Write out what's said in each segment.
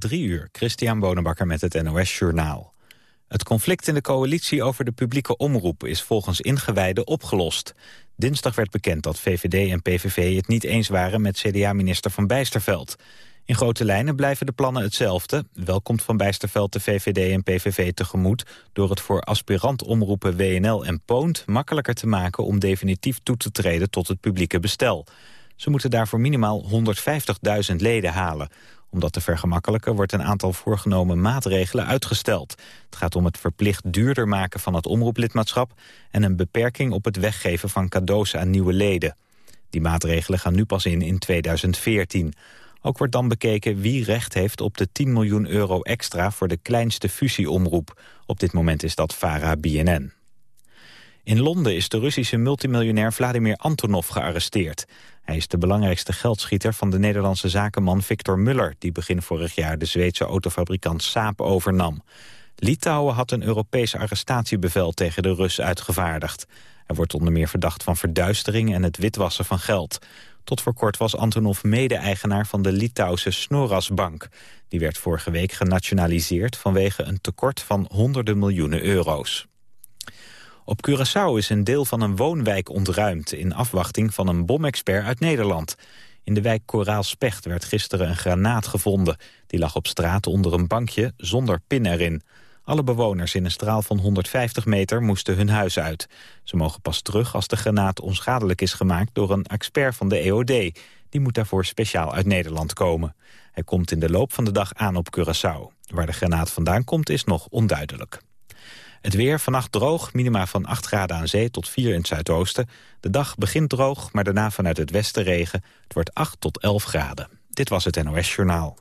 Drie uur, Christian Bonenbakker met het NOS Journaal. Het conflict in de coalitie over de publieke omroep is volgens ingewijden opgelost. Dinsdag werd bekend dat VVD en PVV het niet eens waren met CDA-minister Van Bijsterveld. In grote lijnen blijven de plannen hetzelfde. Wel komt Van Bijsterveld de VVD en PVV tegemoet... door het voor aspirant omroepen WNL en Poont makkelijker te maken... om definitief toe te treden tot het publieke bestel. Ze moeten daarvoor minimaal 150.000 leden halen. Om dat te vergemakkelijken wordt een aantal voorgenomen maatregelen uitgesteld. Het gaat om het verplicht duurder maken van het omroeplidmaatschap... en een beperking op het weggeven van cadeaus aan nieuwe leden. Die maatregelen gaan nu pas in in 2014. Ook wordt dan bekeken wie recht heeft op de 10 miljoen euro extra... voor de kleinste fusieomroep. Op dit moment is dat VARA-BNN. In Londen is de Russische multimiljonair Vladimir Antonov gearresteerd. Hij is de belangrijkste geldschieter van de Nederlandse zakenman Victor Muller... die begin vorig jaar de Zweedse autofabrikant Saab overnam. Litouwen had een Europees arrestatiebevel tegen de Rus uitgevaardigd. Hij wordt onder meer verdacht van verduistering en het witwassen van geld. Tot voor kort was Antonov mede-eigenaar van de Litouwse Snorasbank. Die werd vorige week genationaliseerd vanwege een tekort van honderden miljoenen euro's. Op Curaçao is een deel van een woonwijk ontruimd... in afwachting van een bomexpert uit Nederland. In de wijk Koraalspecht werd gisteren een granaat gevonden. Die lag op straat onder een bankje zonder pin erin. Alle bewoners in een straal van 150 meter moesten hun huis uit. Ze mogen pas terug als de granaat onschadelijk is gemaakt... door een expert van de EOD. Die moet daarvoor speciaal uit Nederland komen. Hij komt in de loop van de dag aan op Curaçao. Waar de granaat vandaan komt is nog onduidelijk. Het weer vannacht droog, minima van 8 graden aan zee tot 4 in het zuidoosten. De dag begint droog, maar daarna vanuit het westen regen. Het wordt 8 tot 11 graden. Dit was het NOS Journaal.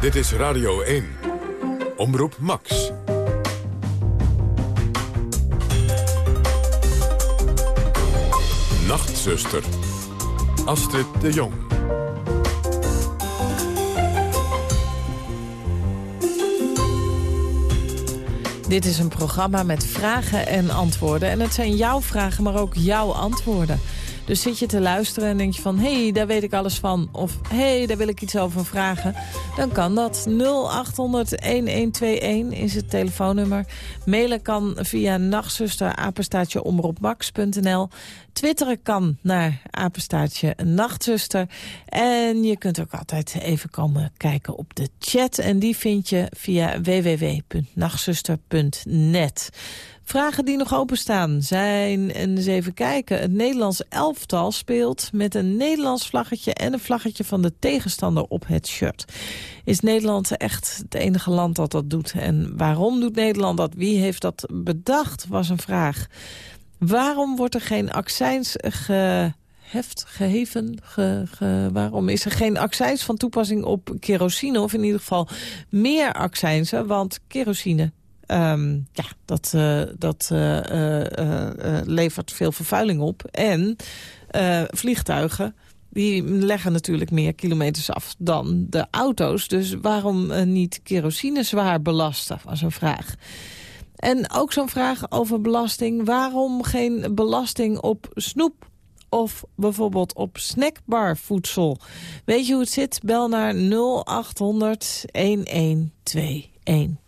Dit is Radio 1. Omroep Max. Nachtzuster. Astrid de Jong. Dit is een programma met vragen en antwoorden. En het zijn jouw vragen, maar ook jouw antwoorden. Dus zit je te luisteren en denk je van... hé, hey, daar weet ik alles van. Of hé, hey, daar wil ik iets over vragen. Dan kan dat. 0800-1121 is het telefoonnummer. Mailen kan via nachtzuster Twitteren kan naar apenstaartje nachtzuster. En je kunt ook altijd even komen kijken op de chat. En die vind je via www.nachtzuster.net. Vragen die nog openstaan zijn, en eens even kijken... het Nederlands elftal speelt met een Nederlands vlaggetje... en een vlaggetje van de tegenstander op het shirt. Is Nederland echt het enige land dat dat doet? En waarom doet Nederland dat? Wie heeft dat bedacht, was een vraag. Waarom wordt er geen accijns geheft, geheven? Ge, waarom is er geen accijns van toepassing op kerosine? Of in ieder geval meer accijnsen, want kerosine... Um, ja, dat, uh, dat uh, uh, levert veel vervuiling op. En vliegtuigen die leggen natuurlijk meer kilometers af dan de auto's. Dus waarom niet kerosine zwaar belasten, was een vraag. En ook zo'n vraag over belasting. Waarom geen belasting op snoep? Of bijvoorbeeld op snackbarvoedsel? Weet je hoe het zit? Bel naar 0800 1121.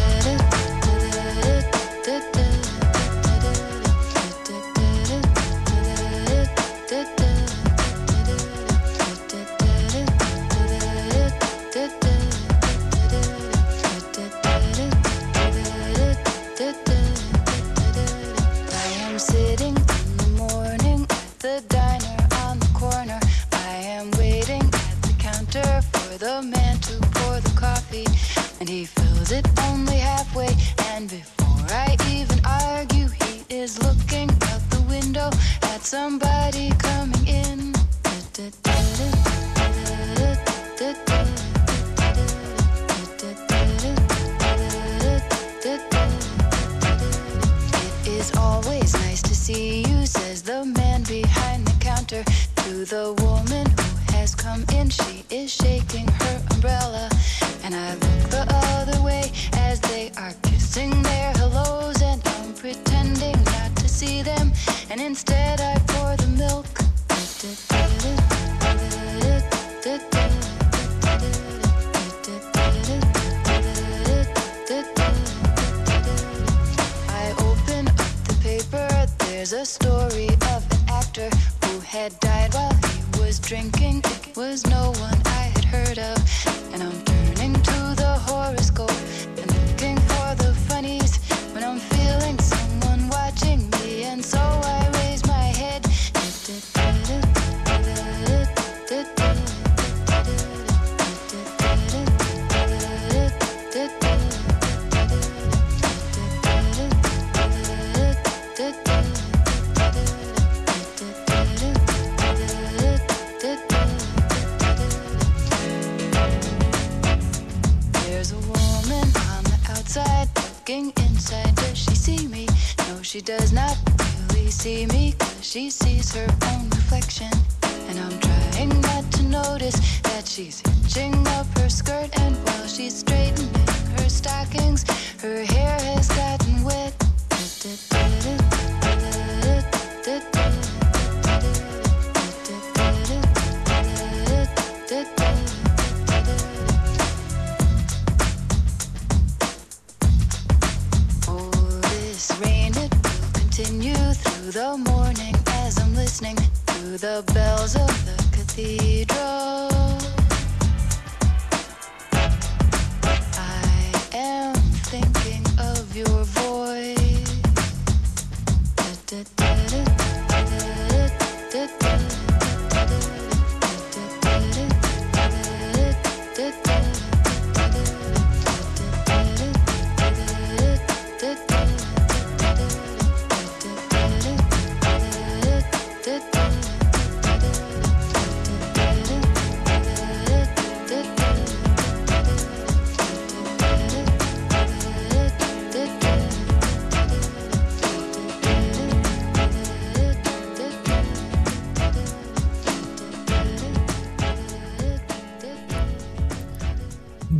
and he fills it only halfway. And before I even argue, he is looking out the window at somebody coming in. It is always nice to see you, says the man behind the counter. to the woman who has come in. She is shaking her umbrella, and I look the other way as they are kissing their hellos, and I'm pretending not to see them, and instead I pour the milk. I open up the paper. There's a story of an actor who had died while he was drinking. It was no one I had heard of.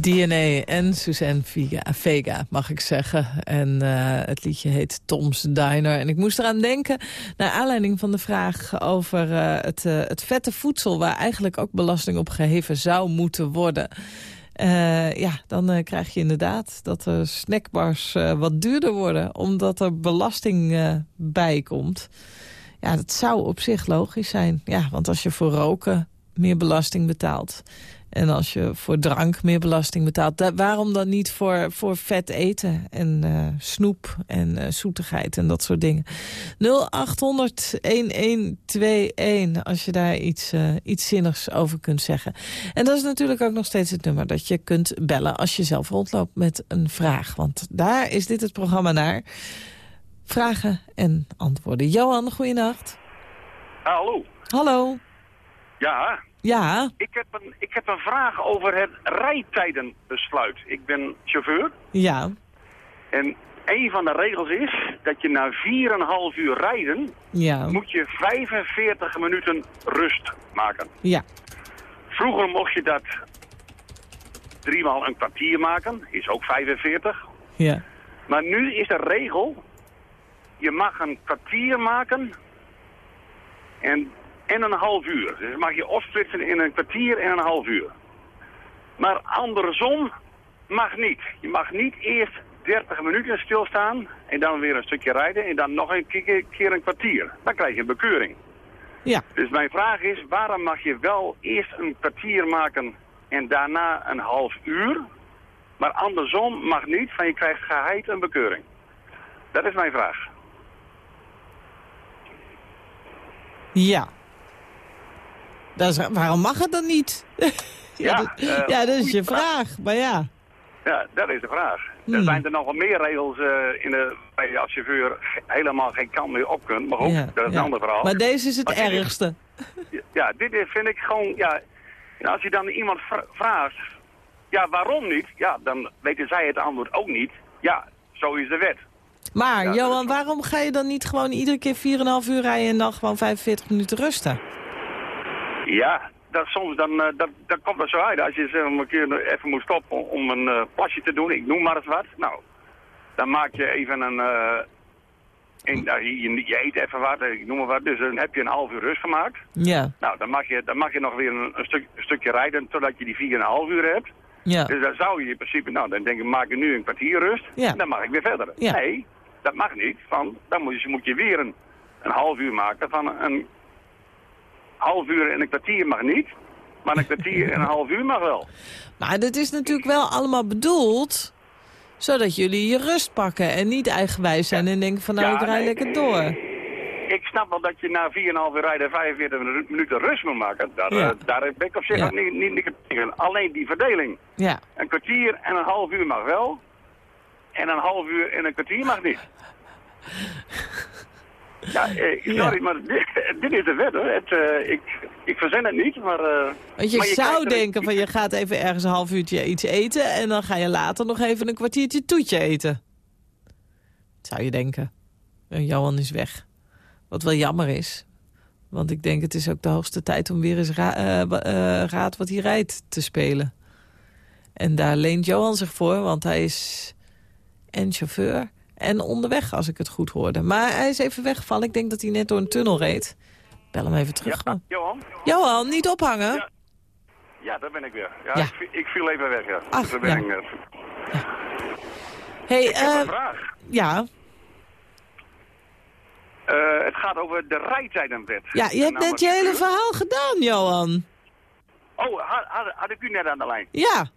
DNA en Suzanne Vega, mag ik zeggen. En eh, het liedje heet Tom's Diner. En ik moest eraan denken, naar aanleiding van de vraag over eh, het, eh, het vette voedsel... waar eigenlijk ook belasting op geheven zou moeten worden... Ja, dan krijg je inderdaad dat de snackbars wat duurder worden... omdat er belasting bij komt. Ja, dat zou op zich logisch zijn. Ja, want als je voor roken meer belasting betaalt... en als je voor drank meer belasting betaalt... da- waarom dan niet voor, voor vet eten en eh, snoep en eh, zoetigheid en dat soort dingen? 0800-1121 als je daar iets, eh, iets zinnigs over kunt zeggen. En dat is natuurlijk ook nog steeds het nummer dat je kunt bellen... als je zelf rondloopt met een vraag. Want daar is dit het programma naar. Vragen en antwoorden. Johan, goeienacht. Hallo. Hallo. Ja, Ja, ik heb, een, ik heb een vraag over het rijtijdenbesluit. Ik ben chauffeur ja, en een van de regels is dat je na 4,5 uur rijden ja, moet je 45 minuten rust maken. ja, Vroeger mocht je dat driemaal een kwartier maken, is ook 45. ja. Maar nu is de regel, je mag een kwartier maken en, en een half uur. Dus mag je opsplitsen in een kwartier en een half uur. Maar andersom mag niet. Je mag niet eerst 30 minuten stilstaan en dan weer een stukje rijden en dan nog een keer, een kwartier. Dan krijg je een bekeuring. Ja, Dus mijn vraag is, waarom mag je wel eerst een kwartier maken en daarna een half uur, maar andersom mag niet, van je krijgt geheid een bekeuring? Dat is mijn vraag. ja. Dat is, waarom mag het dan niet? Ja, dat, eh, ja, dat is je vraag. Maar ja, Ja, dat is de vraag. Hmm. Er zijn er nogal meer regels eh, in de, waar je als chauffeur helemaal geen kant meer op kunt. Maar goed, ja, dat is ja. een ander verhaal. Maar deze is het dit ergste. Ja, dit vind ik gewoon, ja, als je dan iemand vra- vraagt, ja, waarom niet? Ja, dan weten zij het antwoord ook niet. Ja, zo is de wet. Maar Ja, Johan, waarom ga je dan niet gewoon iedere keer 4,5 uur rijden... en dan gewoon 45 minuten rusten? Ja, dat soms dan, eh, dat, dat komt er zo uit. Als je zeg een keer even moet stoppen om een eh, plasje te doen, ik noem maar eens wat. Nou, dan maak je even een... een- nou, je, eet even wat, ik noem maar wat. Dus dan heb je een half uur rust gemaakt. Ja, Nou, dan mag je, dan mag je nog weer een, een, stuk, een stukje rijden totdat je die 4,5 uur hebt. ja. Dus dan zou je in principe, nou dan denk ik, maak je nu een kwartier rust. Ja. En dan mag ik weer verder. Ja. Nee, dat mag niet. Van, dan moet je, moet je weer een, een half uur maken van een half uur en een kwartier mag niet. Maar een kwartier en een half uur mag wel. Maar dit is natuurlijk wel allemaal bedoeld... zodat jullie je rust pakken en niet eigenwijs zijn en denken van... nou, Ja, ik rij nee. lekker door. Ik snap wel dat je na 4,5 uur rijden 45 minu- minuten rust moet maken. Daar, Ja. eh, daar ben ik op zich Ja. ook niet, niet, niet tegen. Alleen die verdeling. Ja, Een kwartier en een half uur mag wel. En een half uur en een kwartier mag niet. Ja, eh, sorry, Ja. maar dit, dit is de wet hoor. Het, eh, ik, ik verzin het niet, maar... eh, want je, maar zou er- denken van je gaat even ergens een half uurtje iets eten... en dan ga je later nog even een kwartiertje toetje eten. Zou je denken. En Johan is weg. Wat wel jammer is. Want ik denk het is ook de hoogste tijd om weer eens ra Raad wat hij rijdt te spelen. En daar leent Johan zich voor, want hij is en chauffeur en onderweg, als ik het goed hoorde. Maar hij is even weggevallen. Ik denk dat hij net door een tunnel reed. Bel hem even terug. Ja. Johan? Johan, niet ophangen. Ja. Ja, daar ben ik weer. Ja, Ja. Ik, vi- ik viel even weg, ja. Ach, daar ben ik, eh, Hey, ik heb een eh, vraag. ja. Eh, het gaat over de rijtijdenwet. ja, je hebt net je hele verhaal gedaan, Johan. Oh, had, had, had ik u net aan de lijn? Ja,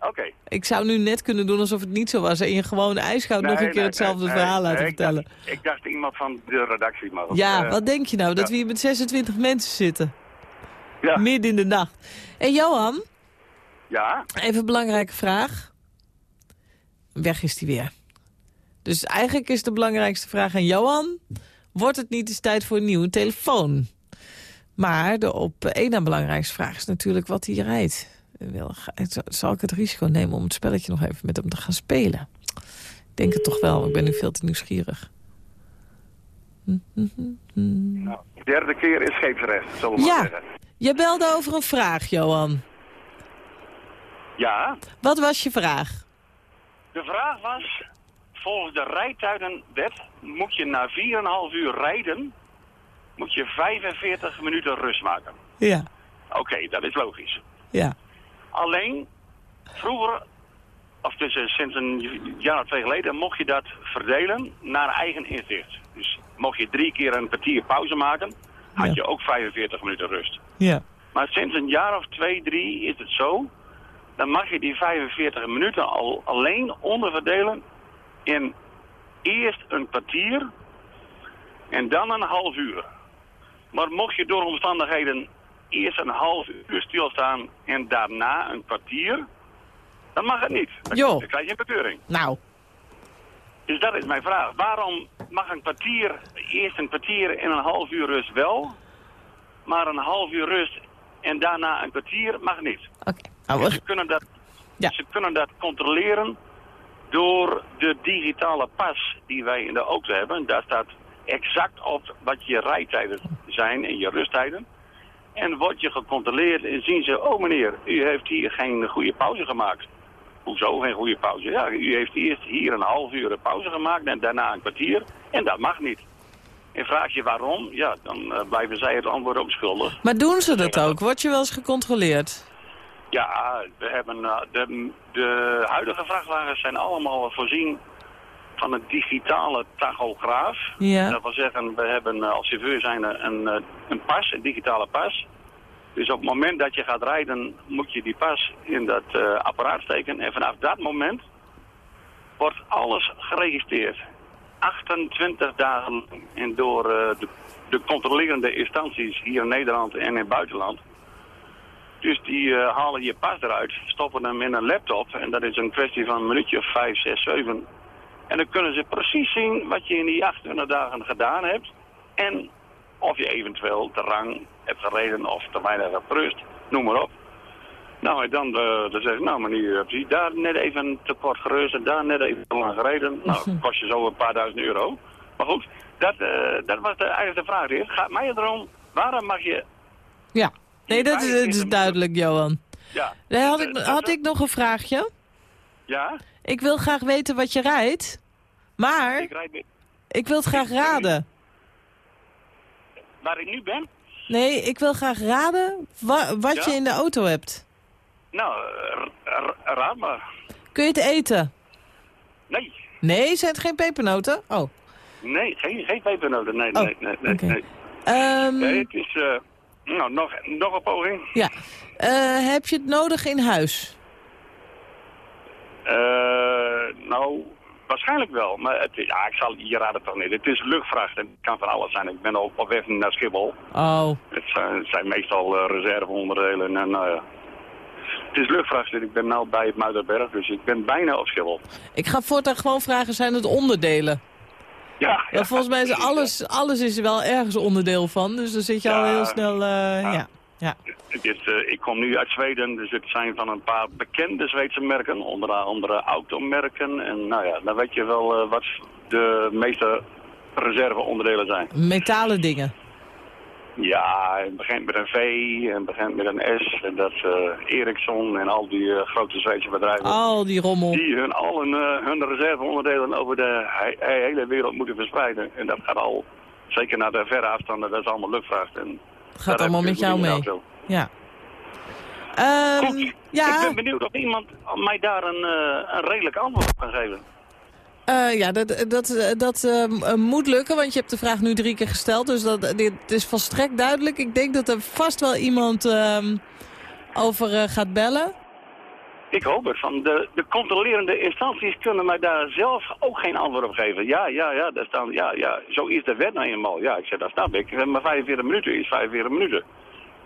Oké. ik zou nu net kunnen doen alsof het niet zo was... en je gewoon ijskoud nog Nee, een keer hetzelfde nee, verhaal laten ik vertellen. dacht- Ik dacht iemand van de redactie, maar... Ja, eh, wat denk je nou? Dat ja. we hier met 26 mensen zitten. Ja, Midden in de nacht. Hé Johan, ja, even een belangrijke vraag. Weg is die weer. Dus eigenlijk is de belangrijkste vraag aan Johan... wordt het niet eens tijd voor een nieuwe telefoon? Maar de op één na belangrijkste vraag is natuurlijk wat hij rijdt. Wil- Zal ik het risico nemen om het spelletje nog even met hem te gaan spelen? Ik denk het toch wel, ik ben nu veel te nieuwsgierig. Hm, hm, hm, nou, de derde keer is scheepsrecht, zullen we maar Ja, zeggen. je belde over een vraag, Johan. Ja, Wat was je vraag? de vraag was... Volgens de rijtijdenwet moet je na 4,5 uur rijden... moet je 45 minuten rust maken. Ja, Oké, dat is logisch. ja, Alleen, vroeger, of dus eh, sinds een jaar of twee geleden, mocht je dat verdelen naar eigen inzicht. Dus mocht je drie keer een kwartier pauze maken, had Ja. je ook 45 minuten rust. ja. Maar sinds een jaar of twee, drie is het zo, dan mag je die 45 minuten al alleen onderverdelen in eerst een kwartier en dan een half uur. Maar mocht je door omstandigheden eerst een half uur stilstaan en daarna een kwartier, dan mag het niet. Dan, Jo. dan krijg je een bekeuring. Nou, Dus dat is mijn vraag. Waarom mag een kwartier, eerst een kwartier en een half uur rust wel, maar een half uur rust en daarna een kwartier mag niet? oké. Nou, we- Ze kunnen dat, Ja. ze kunnen dat controleren door de digitale pas die wij in de auto hebben. Daar staat exact op wat je rijtijden zijn en je rusttijden. En wordt je gecontroleerd en zien ze, oh meneer, u heeft hier geen goede pauze gemaakt. Hoezo geen goede pauze? Ja, u heeft eerst hier een half uur een pauze gemaakt en daarna een kwartier. En dat mag niet. En vraag je waarom, ja, dan eh, blijven zij het antwoord ook schuldig. maar doen ze dat ook? Word je wel eens gecontroleerd? Ja, we hebben, eh, de, de huidige vrachtwagens zijn allemaal voorzien van een digitale tachograaf. Ja. Dat wil zeggen, we hebben eh, als chauffeur zijn een, eh, een pas, een digitale pas. Dus op het moment dat je gaat rijden, moet je die pas in dat eh, apparaat steken. En vanaf dat moment wordt alles geregistreerd. 28 dagen. En door de, de controlerende instanties hier in Nederland en in het buitenland. Dus die halen je pas eruit, stoppen hem in een laptop. En dat is een kwestie van een minuutje of 5, 6, 7. En dan kunnen ze precies zien wat je in die 28 dagen gedaan hebt. En of je eventueel te lang hebt gereden of te weinig hebt gerust. Noem maar op. Nou, en dan, eh, dan zeg ik, nou meneer, heb je daar net even te kort gerust en daar net even te lang gereden. Nou, kost je zo een paar duizend euro. Maar goed, dat, eh, dat was de, eigenlijk de vraag. Het gaat mij erom, waarom mag je Ja. Nee, dat is, dat is duidelijk, Johan. Ja. Nee, had, Eh, ik, had ik nog een vraagje? Ja, Ik wil graag weten wat je rijdt. Maar ik rijd ik wil het graag raden. waar ik nu ben. Nee, ik wil graag raden wa- wat Ja? je in de auto hebt. Nou, raad maar. Kun je het eten? Nee, Nee, zijn het geen pepernoten? Oh. nee, geen, geen pepernoten. Nee, Oh, nee, nee, nee. Ehm, Nee, het is... eh, nou, nog, nog een poging. Ja. Eh, heb je het nodig in huis? Eh, nou, waarschijnlijk wel. Maar het, ja, ik zal, je raadt het toch niet. Het is luchtvracht en het kan van alles zijn. Ik ben op, op weg naar Schiphol. Oh. Het zijn, het zijn meestal eh, reserveonderdelen en ja. Het is luchtvracht en ik ben nu bij het Muiderberg, dus ik ben bijna op Schiphol. Ik ga voortaan gewoon vragen, zijn het onderdelen? Ja, Ja, volgens mij is alles, alles is er wel ergens onderdeel van. Dus dan zit je al heel snel... eh, ja. Ja. Is, eh, ik kom nu uit Zweden, dus het zijn van een paar bekende Zweedse merken, onder andere automerken. En nou ja, dan weet je wel eh, wat de meeste reserveonderdelen zijn. Metalen dingen. Ja, het begint met een V en het begint met een S. En dat eh Ericsson en al die grote Zweedse bedrijven. Al die rommel. Die hun al hun, hun reserveonderdelen over de he- he- hele wereld moeten verspreiden. En dat gaat al, zeker naar de verre afstanden, dat is allemaal luchtvracht. En Gaat allemaal met jou mee. Ja. Ehm, Goed, ik ja, ben benieuwd of iemand mij daar een, eh, een redelijk antwoord op kan geven. eh, ja, dat, dat, dat eh, moet lukken, want je hebt de vraag nu drie keer gesteld. Dus dat, dit is volstrekt duidelijk. Ik denk dat er vast wel iemand ehm, over eh, gaat bellen. Ik hoop het. Van de, de controlerende instanties kunnen mij daar zelf ook geen antwoord op geven. Ja, ja, ja, daar staan, ja, ja, zo is de wet nou eenmaal. Ja, ik zeg, dat snap ik. Maar 45 minuten is 45 minuten.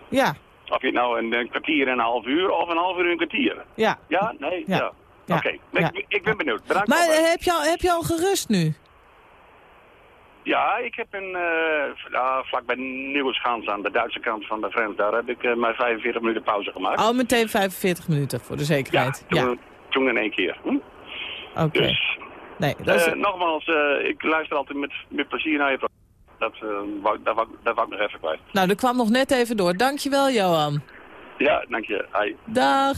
Ja, Of je het nou een, een kwartier en een half uur of een half uur en een kwartier. ja. Ja, nee, Ja. ja. Ja. Oké, ik, ik ben benieuwd. Bedankt. Maar eh, heb je, al, heb je al gerust nu? Ja, ik heb een, eh ja, vlak bij Nieuweschans aan de Duitse kant van de grens, daar heb ik eh, mijn 45 minuten pauze gemaakt. Al meteen 45 minuten, voor de zekerheid. Ja, toen, toen in één keer. Hm? oké. Dus, Nee, dat is... eh, nogmaals, eh, ik luister altijd met, met plezier naar je programma. Dat, eh, wou, dat, wou, dat wou ik nog even kwijt. Nou, dat kwam nog net even door. Dankjewel, Johan. Ja, dank je. Hi. Dag.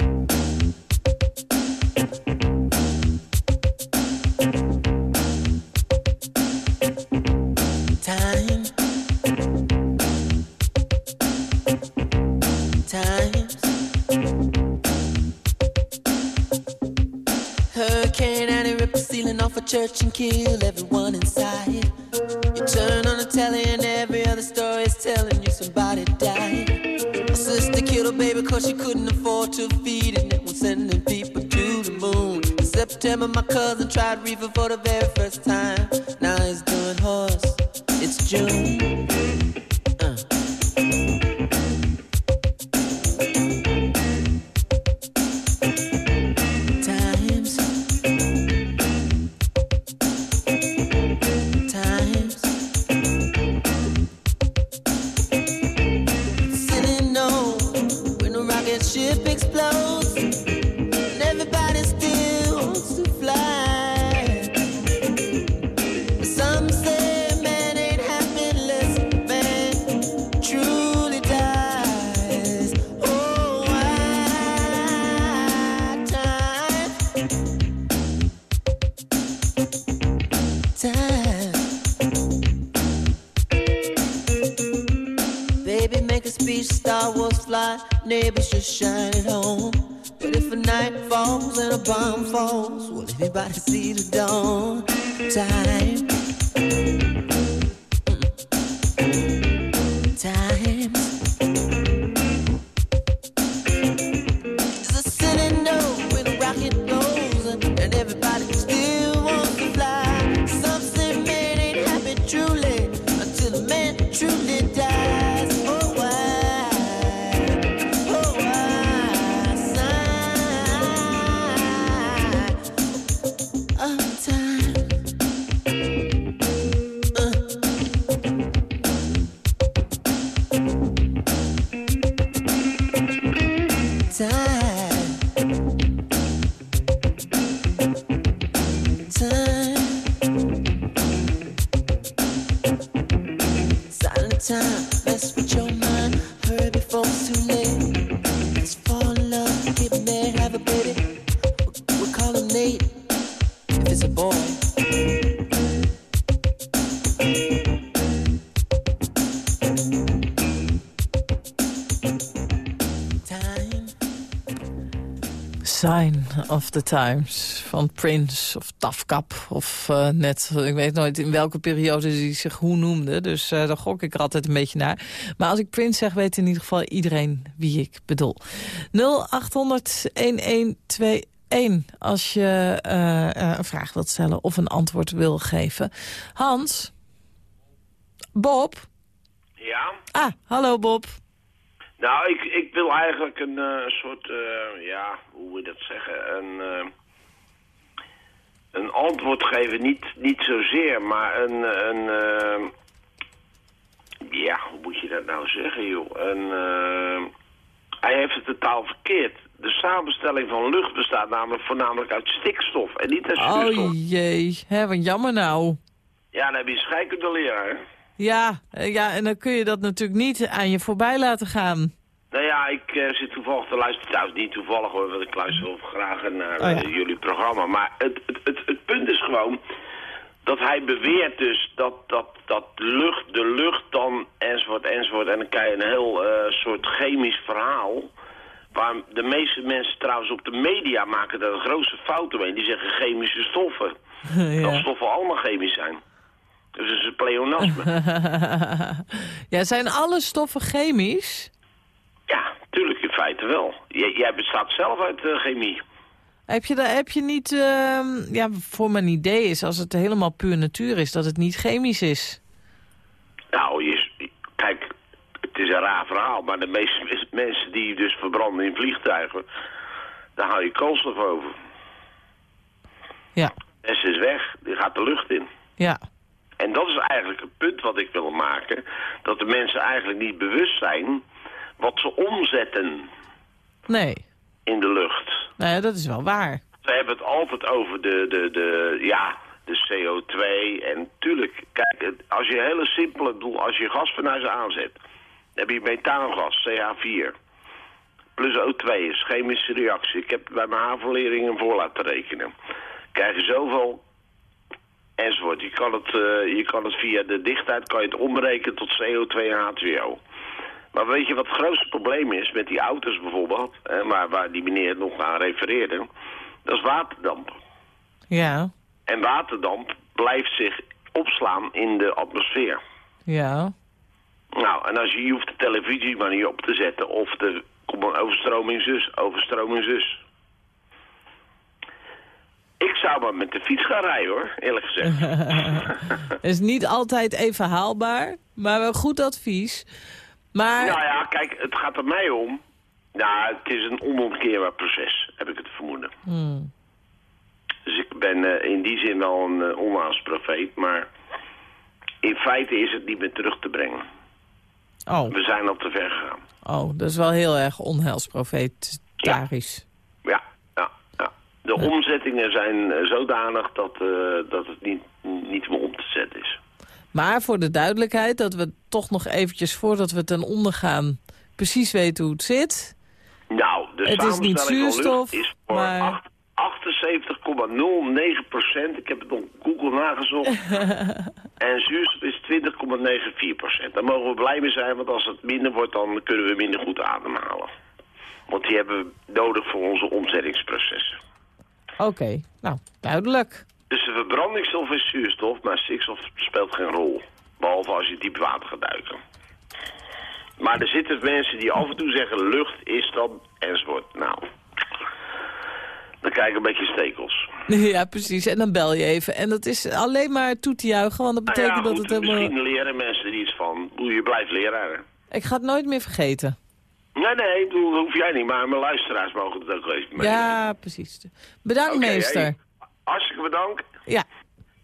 Church and kill everyone inside. You turn on the telly and every other story is telling you somebody died. My sister killed her baby cause she couldn't afford to feed it. And was sending people to the moon. In September, my cousin tried reefer for the very first time. sun. Of the Times van Prince of Tafkap. Of eh, net, ik weet nooit in welke periode hij zich hoe noemde. Dus eh daar gok ik er altijd een beetje naar. Maar als ik Prince zeg, weet in ieder geval iedereen wie ik bedoel. 0800-1121 als je eh, een vraag wilt stellen of een antwoord wil geven. Hans? Bob? Ja, Ah, hallo Bob. Nou, ik, ik wil eigenlijk een eh, soort, eh, ja, hoe moet je dat zeggen, een, eh, een antwoord geven. Niet, niet zozeer, maar een, een ja, hoe moet je dat nou zeggen, joh? Een, hij heeft het totaal verkeerd. De samenstelling van lucht bestaat namelijk voornamelijk uit stikstof en niet uit zuurstof. Oh jee, hè, wat jammer nou. Ja, dan heb je scheikunde leraar, hè? Ja, eh, ja, en dan kun je dat natuurlijk niet aan je voorbij laten gaan. Nou ja, ik eh, zit toevallig te luisteren. Trouwens, niet toevallig hoor, want ik luister graag naar Oh ja. eh, jullie programma. Maar het, het, het, het punt is gewoon dat hij beweert dus dat, dat, dat lucht, de lucht dan enzovoort enzovoort. En dan krijg je een heel soort chemisch verhaal. Waar de meeste mensen trouwens op de media maken daar de grootste fouten mee. Die zeggen chemische stoffen. Dat ja. stoffen allemaal chemisch zijn. Dus het is een pleonasme. ja, zijn alle stoffen chemisch? ja, tuurlijk in feite wel. Jij, jij bestaat zelf uit eh, chemie. Heb je, daar, heb je niet, ehm, ja, voor mijn idee is, als het helemaal puur natuur is, dat het niet chemisch is? Nou, je, kijk, het is een raar verhaal, maar de meeste mensen die dus verbranden in vliegtuigen, daar haal je koolstof over. Ja, En ze is weg, die gaat de lucht in. ja, En dat is eigenlijk het punt wat ik wil maken, dat de mensen eigenlijk niet bewust zijn wat ze omzetten nee. in de lucht. Nou ja, dat is wel waar. We hebben het altijd over de, de, de, ja, de CO2 en tuurlijk, kijk, als je een hele simpele doel, als je gasfornuis aanzet, dan heb je methaangas, CH4, plus O2, is chemische reactie. Ik heb bij mijn havenleerlingen voor laten rekenen. Krijg je zoveel enzovoort. Je kan het, eh, je kan het via de dichtheid kan je het omrekenen tot CO2 en H2O. Maar weet je wat het grootste probleem is met die auto's bijvoorbeeld, eh, waar, waar die meneer nog aan refereerde? Dat is waterdamp. Ja, En waterdamp blijft zich opslaan in de atmosfeer. ja. Nou, en als je, je hoeft de televisie maar niet op te zetten of de overstroming zus, overstroming zus. Ik zou maar met de fiets gaan rijden hoor, eerlijk gezegd. is niet altijd even haalbaar, maar wel goed advies. Maar, nou ja, kijk, het gaat er mij om. Nou, het is een onomkeerbaar proces, heb ik het vermoeden. Hmm. Dus ik ben eh, in die zin wel een uh, onaansprofeet, maar in feite is het niet meer terug te brengen. oh, We zijn al te ver gegaan. oh, dat is wel heel erg onheilsprofetarisch. De omzettingen zijn eh, zodanig dat, eh, dat het niet, niet meer om te zetten is. Maar voor de duidelijkheid, dat we toch nog eventjes voordat we ten onder gaan... precies weten hoe het zit. Nou, de Het is niet zuurstof, is voor maar- acht- 78,09 procent. Ik heb het op Google nagezocht. en zuurstof is 20,94 procent. Daar mogen we blij mee zijn, want als het minder wordt, dan kunnen we minder goed ademhalen. Want die hebben we nodig voor onze omzettingsprocessen. Oké, nou, duidelijk. Dus de verbrandingsstof is zuurstof, maar stikstof speelt geen rol. Behalve als je diep water gaat duiken. Maar er zitten mensen die af en toe zeggen lucht is dan enzovoort. Nou, dan krijg ik een beetje stekels. Ja, precies. En dan bel je even. En dat is alleen maar toe te juichen, want dat Nou betekent dat het helemaal... misschien leren mensen er iets van. Je blijft leraar. Ik ga het nooit meer vergeten. Nee, nee, dat hoef jij niet, maar mijn luisteraars mogen het ook even mee. Ja, precies. Bedankt, meester. hey, hartstikke bedankt. Ja,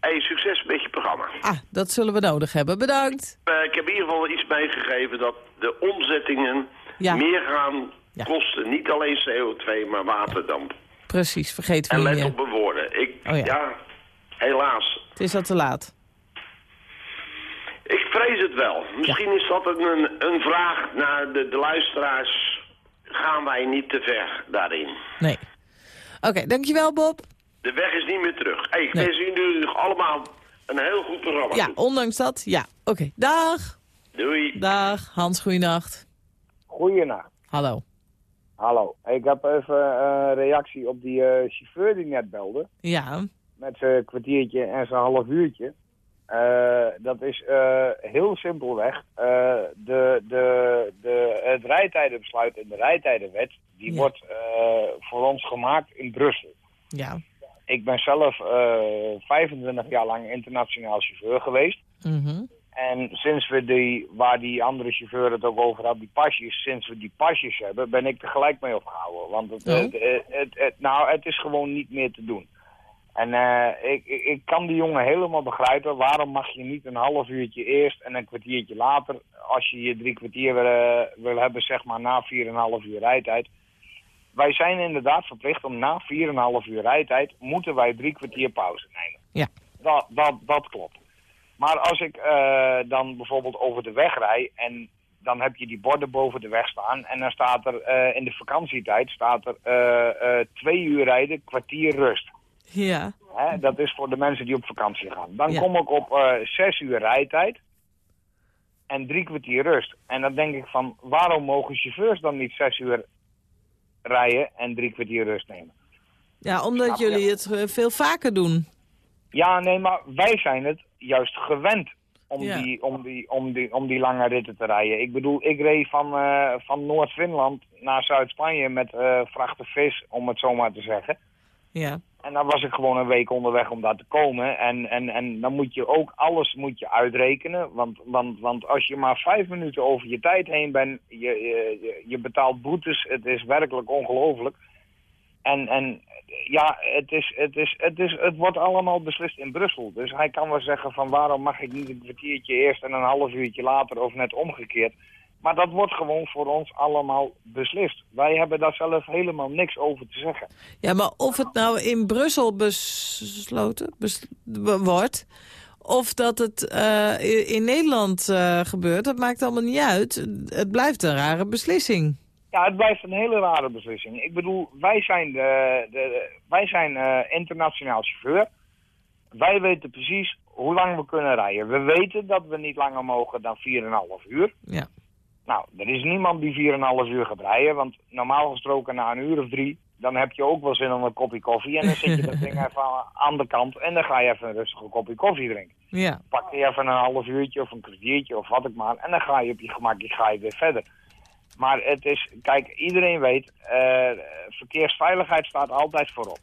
Hey, succes met je programma. ah, dat zullen we nodig hebben. Bedankt. Eh, ik heb in ieder geval iets meegegeven dat de omzettingen Ja. meer gaan Ja. kosten. Niet alleen CO2, maar waterdamp. Precies, vergeet En wie let je. op mijn woorden. Ik, Oh ja. ja. helaas. Het is al te laat. Ik vrees het wel. Misschien is dat een, een vraag naar de, de luisteraars. Gaan wij niet te ver daarin? Nee. Oké, dankjewel Bob. De weg is niet meer terug. Hey, ik Nee. wens jullie nog allemaal een heel goed programma. Ja, ondanks dat, ja. Oké, dag. Doei. Dag, Hans, goeienacht. Goeienacht. Hallo. Hallo. Ik heb even een reactie op die eh, chauffeur die net belde. Ja, Met zijn kwartiertje en zijn half uurtje. Dat is eh, heel simpelweg. eh, de, de, de, het rijtijdenbesluit en de rijtijdenwet... die Ja. wordt eh, voor ons gemaakt in Brussel. ja. Ik ben zelf eh 25 jaar lang internationaal chauffeur geweest. Mhm. En sinds we die, waar die andere chauffeur het ook over had, die pasjes, sinds we die pasjes hebben, ben ik er gelijk mee opgehouden. Want het, Oh. het, het, het- het- nou, het is gewoon niet meer te doen. En eh, ik, ik, kan die jongen helemaal begrijpen. Waarom mag je niet een half uurtje eerst en een kwartiertje later, als je je drie kwartier wil, eh, wil hebben, zeg maar na 4,5 uur rijtijd. Wij zijn inderdaad verplicht om na 4,5 uur rijtijd, moeten wij drie kwartier pauze nemen. Ja. Dat, dat, dat klopt. Maar als ik eh, dan bijvoorbeeld over de weg rij en dan heb je die borden boven de weg staan en dan staat er in de vakantietijd staat er twee uur rijden, kwartier rust. Ja. Hè? Dat is voor de mensen die op vakantie gaan. Dan Ja. kom ik op eh, zes uur rijtijd en drie kwartier rust. En dan denk ik van, waarom mogen chauffeurs dan niet zes uur rijden en drie kwartier rust nemen? Ja, omdat Snap je? jullie het eh, veel vaker doen. Ja, nee, maar wij zijn het juist gewend om, Ja. die, om, die, om, die, om die lange ritten te rijden. Ik bedoel, ik reed van, eh, van Noord-Finland naar Zuid-Spanje met vrachten vis, om het zo maar te zeggen. Ja. En dan was ik gewoon een week onderweg om daar te komen. En, en, en dan moet je ook alles moet je uitrekenen. Want, want, want als je maar vijf minuten over je tijd heen bent, je, je, je- betaalt boetes. Het is werkelijk ongelooflijk. En, en ja, het, is, het, is, het, is, het wordt allemaal beslist in Brussel. Dus hij kan wel zeggen van waarom mag ik niet een kwartiertje eerst en een half uurtje later of net omgekeerd. Maar dat wordt gewoon voor ons allemaal beslist. Wij hebben daar zelf helemaal niks over te zeggen. Ja, maar of het nou in Brussel besloten bes- wordt... of dat het eh, in Nederland eh, gebeurt, dat maakt allemaal niet uit. Het blijft een rare beslissing. Ja, het blijft een hele rare beslissing. Ik bedoel, wij zijn, de, de, wij zijn eh, internationaal chauffeur. Wij weten precies hoe lang we kunnen rijden. We weten dat we niet langer mogen dan 4,5 uur. Ja. Nou, er is niemand die 4,5 uur gaat rijden. Want normaal gesproken na een uur of drie... dan heb je ook wel zin om een kopje koffie. En dan zet je dat ding even aan de kant... en dan ga je even een rustige kopje koffie drinken. Ja. Pak je even een half uurtje of een kwartiertje of wat ik maar. En dan ga je op je gemakje ga je weer verder. Maar het is, kijk, iedereen weet, eh, verkeersveiligheid staat altijd voorop.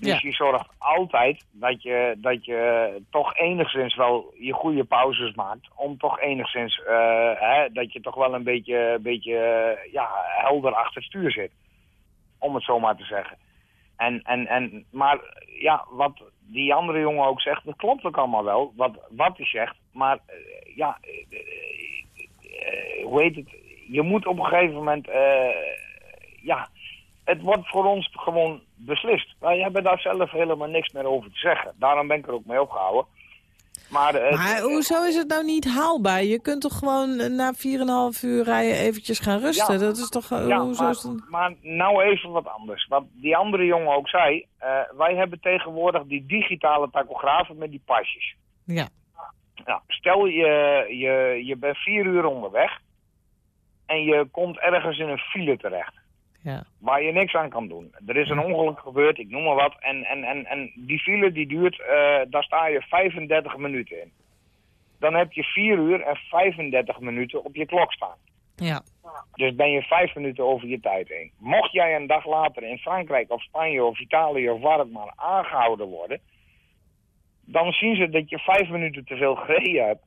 Dus je zorgt altijd dat je, dat je toch enigszins wel je goede pauzes maakt. Om toch enigszins, eh, hè, dat je toch wel een beetje, beetje ja, helder achter stuur zit. Om het zo maar te zeggen. En, en, en, maar ja, wat die andere jongen ook zegt, dat klopt ook allemaal wel. Wat, wat hij zegt. Maar eh, ja, eh, hoe heet het? Je moet op een gegeven moment, ja, het wordt voor ons gewoon beslist. Wij hebben daar zelf helemaal niks meer over te zeggen. Daarom ben ik er ook mee opgehouden. Maar, eh, Maar hoezo is het nou niet haalbaar? Je kunt toch gewoon eh, na 4,5 uur rijden eventjes gaan rusten? Ja. Dat is toch... eh, Ja, hoezo maar, is het... maar nou even wat anders. Wat die andere jongen ook zei, wij hebben tegenwoordig die digitale tachografen met die pasjes. Ja. Nou, stel je, je, je bent vier uur onderweg en je komt ergens in een file terecht. Ja. Waar je niks aan kan doen. Er is een ongeluk gebeurd, ik noem maar wat. En, en, en, en die file die duurt, eh, daar sta je 35 minuten in. Dan heb je 4 uur en 35 minuten op je klok staan. Ja. Dus ben je vijf minuten over je tijd heen. Mocht jij een dag later in Frankrijk of Spanje of Italië of waar het maar aangehouden worden, dan zien ze dat je vijf minuten te veel gereden hebt.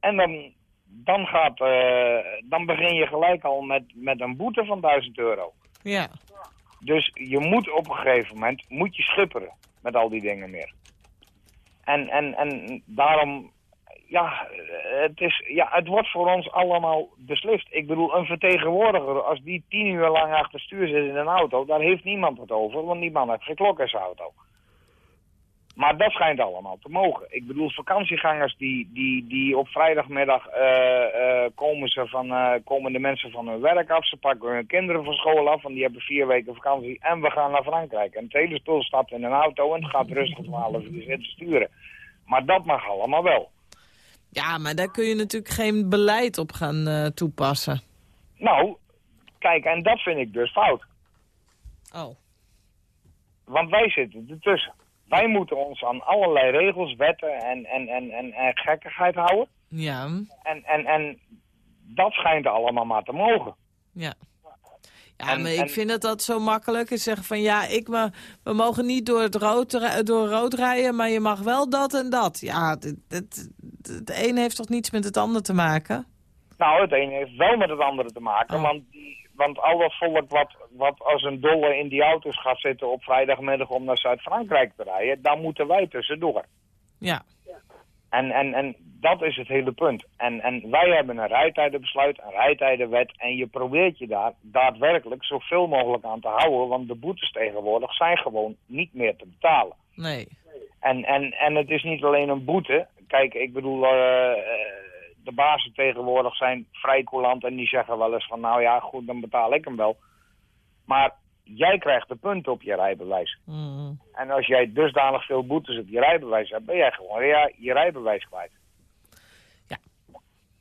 En dan, dan, gaat, eh, dan begin je gelijk al met, met een boete van 1000 euro. Ja. Dus je moet op een gegeven moment moet je schipperen met al die dingen meer. En, en, en daarom, ja het, is, ja, het wordt voor ons allemaal beslist. Ik bedoel, een vertegenwoordiger, als die tien uur lang achter stuur zit in een auto, daar heeft niemand het over, want die man heeft geen in zijn auto. Maar dat schijnt allemaal te mogen. Ik bedoel, vakantiegangers die, die, die op vrijdagmiddag eh, eh, komen, ze van, komen de mensen van hun werk af. Ze pakken hun kinderen van school af, want die hebben vier weken vakantie. En we gaan naar Frankrijk. En het hele spul stapt in een auto en gaat rustig 12 uur zitten sturen. Maar dat mag allemaal wel. Ja, maar daar kun je natuurlijk geen beleid op gaan toepassen. Nou, kijk, en dat vind ik dus fout. Oh. Want wij zitten ertussen. Wij moeten ons aan allerlei regels, wetten en, en, en, en, en gekkigheid houden. Ja, En, en, en dat schijnt allemaal maar te mogen. ja. Ja, En- maar ik en- vind dat dat zo makkelijk is zeggen van ja, ik ma we mogen niet door, het rood, door rood rijden, maar je mag wel dat en dat. Ja, het, het, het een heeft toch niets met het ander te maken? Nou, het een heeft wel met het andere te maken. Oh. Want, die, want al dat volk wat, wat als een dolle in die auto's gaat zitten op vrijdagmiddag om naar Zuid-Frankrijk te rijden, daar moeten wij tussendoor. Ja, En, en, en dat is het hele punt. En, en wij hebben een rijtijdenbesluit, een rijtijdenwet. En je probeert je daar daadwerkelijk zoveel mogelijk aan te houden. Want de boetes tegenwoordig zijn gewoon niet meer te betalen. nee. En, en, en het is niet alleen een boete. Kijk, ik bedoel, eh, eh, de bazen tegenwoordig zijn vrij coulant en die zeggen wel eens van, nou ja, goed, dan betaal ik hem wel. Maar jij krijgt de punten op je rijbewijs. Mm. En als jij dusdanig veel boetes op je rijbewijs hebt, ben jij gewoon ja, je rijbewijs kwijt. Ja.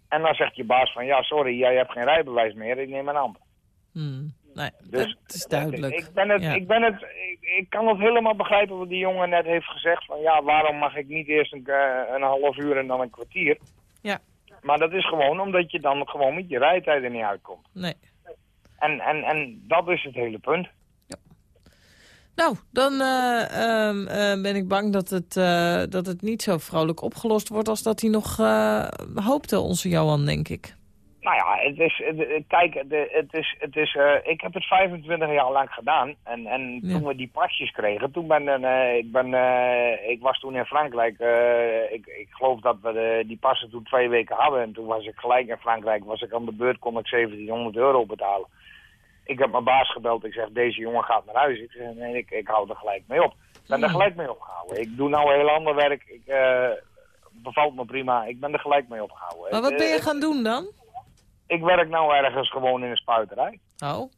En dan zegt je baas van, ja, sorry, jij hebt geen rijbewijs meer, ik neem een ander. Mm. Nee, Dus dat is duidelijk. Ik, ben het, Ja. ik, ben het, ik, ik kan het helemaal begrijpen wat die jongen net heeft gezegd. Van ja, waarom mag ik niet eerst een, eh, een half uur en dan een kwartier? Ja. Maar dat is gewoon omdat je dan gewoon met je rijtijden niet uitkomt. Nee. En, en, en dat is het hele punt. Nou, dan eh, ehm, eh, ben ik bang dat het, eh, dat het niet zo vrolijk opgelost wordt... als dat hij nog hoopte, onze Johan, denk ik. Nou ja, het is, het- kijk, het is, het is, eh, ik heb het 25 jaar lang gedaan. En, en Ja. toen we die pasjes kregen, toen ben eh, ik, ben, eh, ik was toen in Frankrijk. ik, ik geloof dat we die passen toen twee weken hadden. En toen was ik gelijk in Frankrijk, was ik aan de beurt, kon ik 1700 euro betalen. Ik heb mijn baas gebeld, ik zeg, deze jongen gaat naar huis. Ik zeg, nee, ik, ik hou er gelijk mee op. Ik ben er gelijk mee opgehouden. Ik doe nou heel ander werk. Ik, bevalt me prima. Ik ben er gelijk mee opgehouden. Maar wat ben je gaan doen dan? Ik werk nou ergens gewoon in een spuiterij. Oh,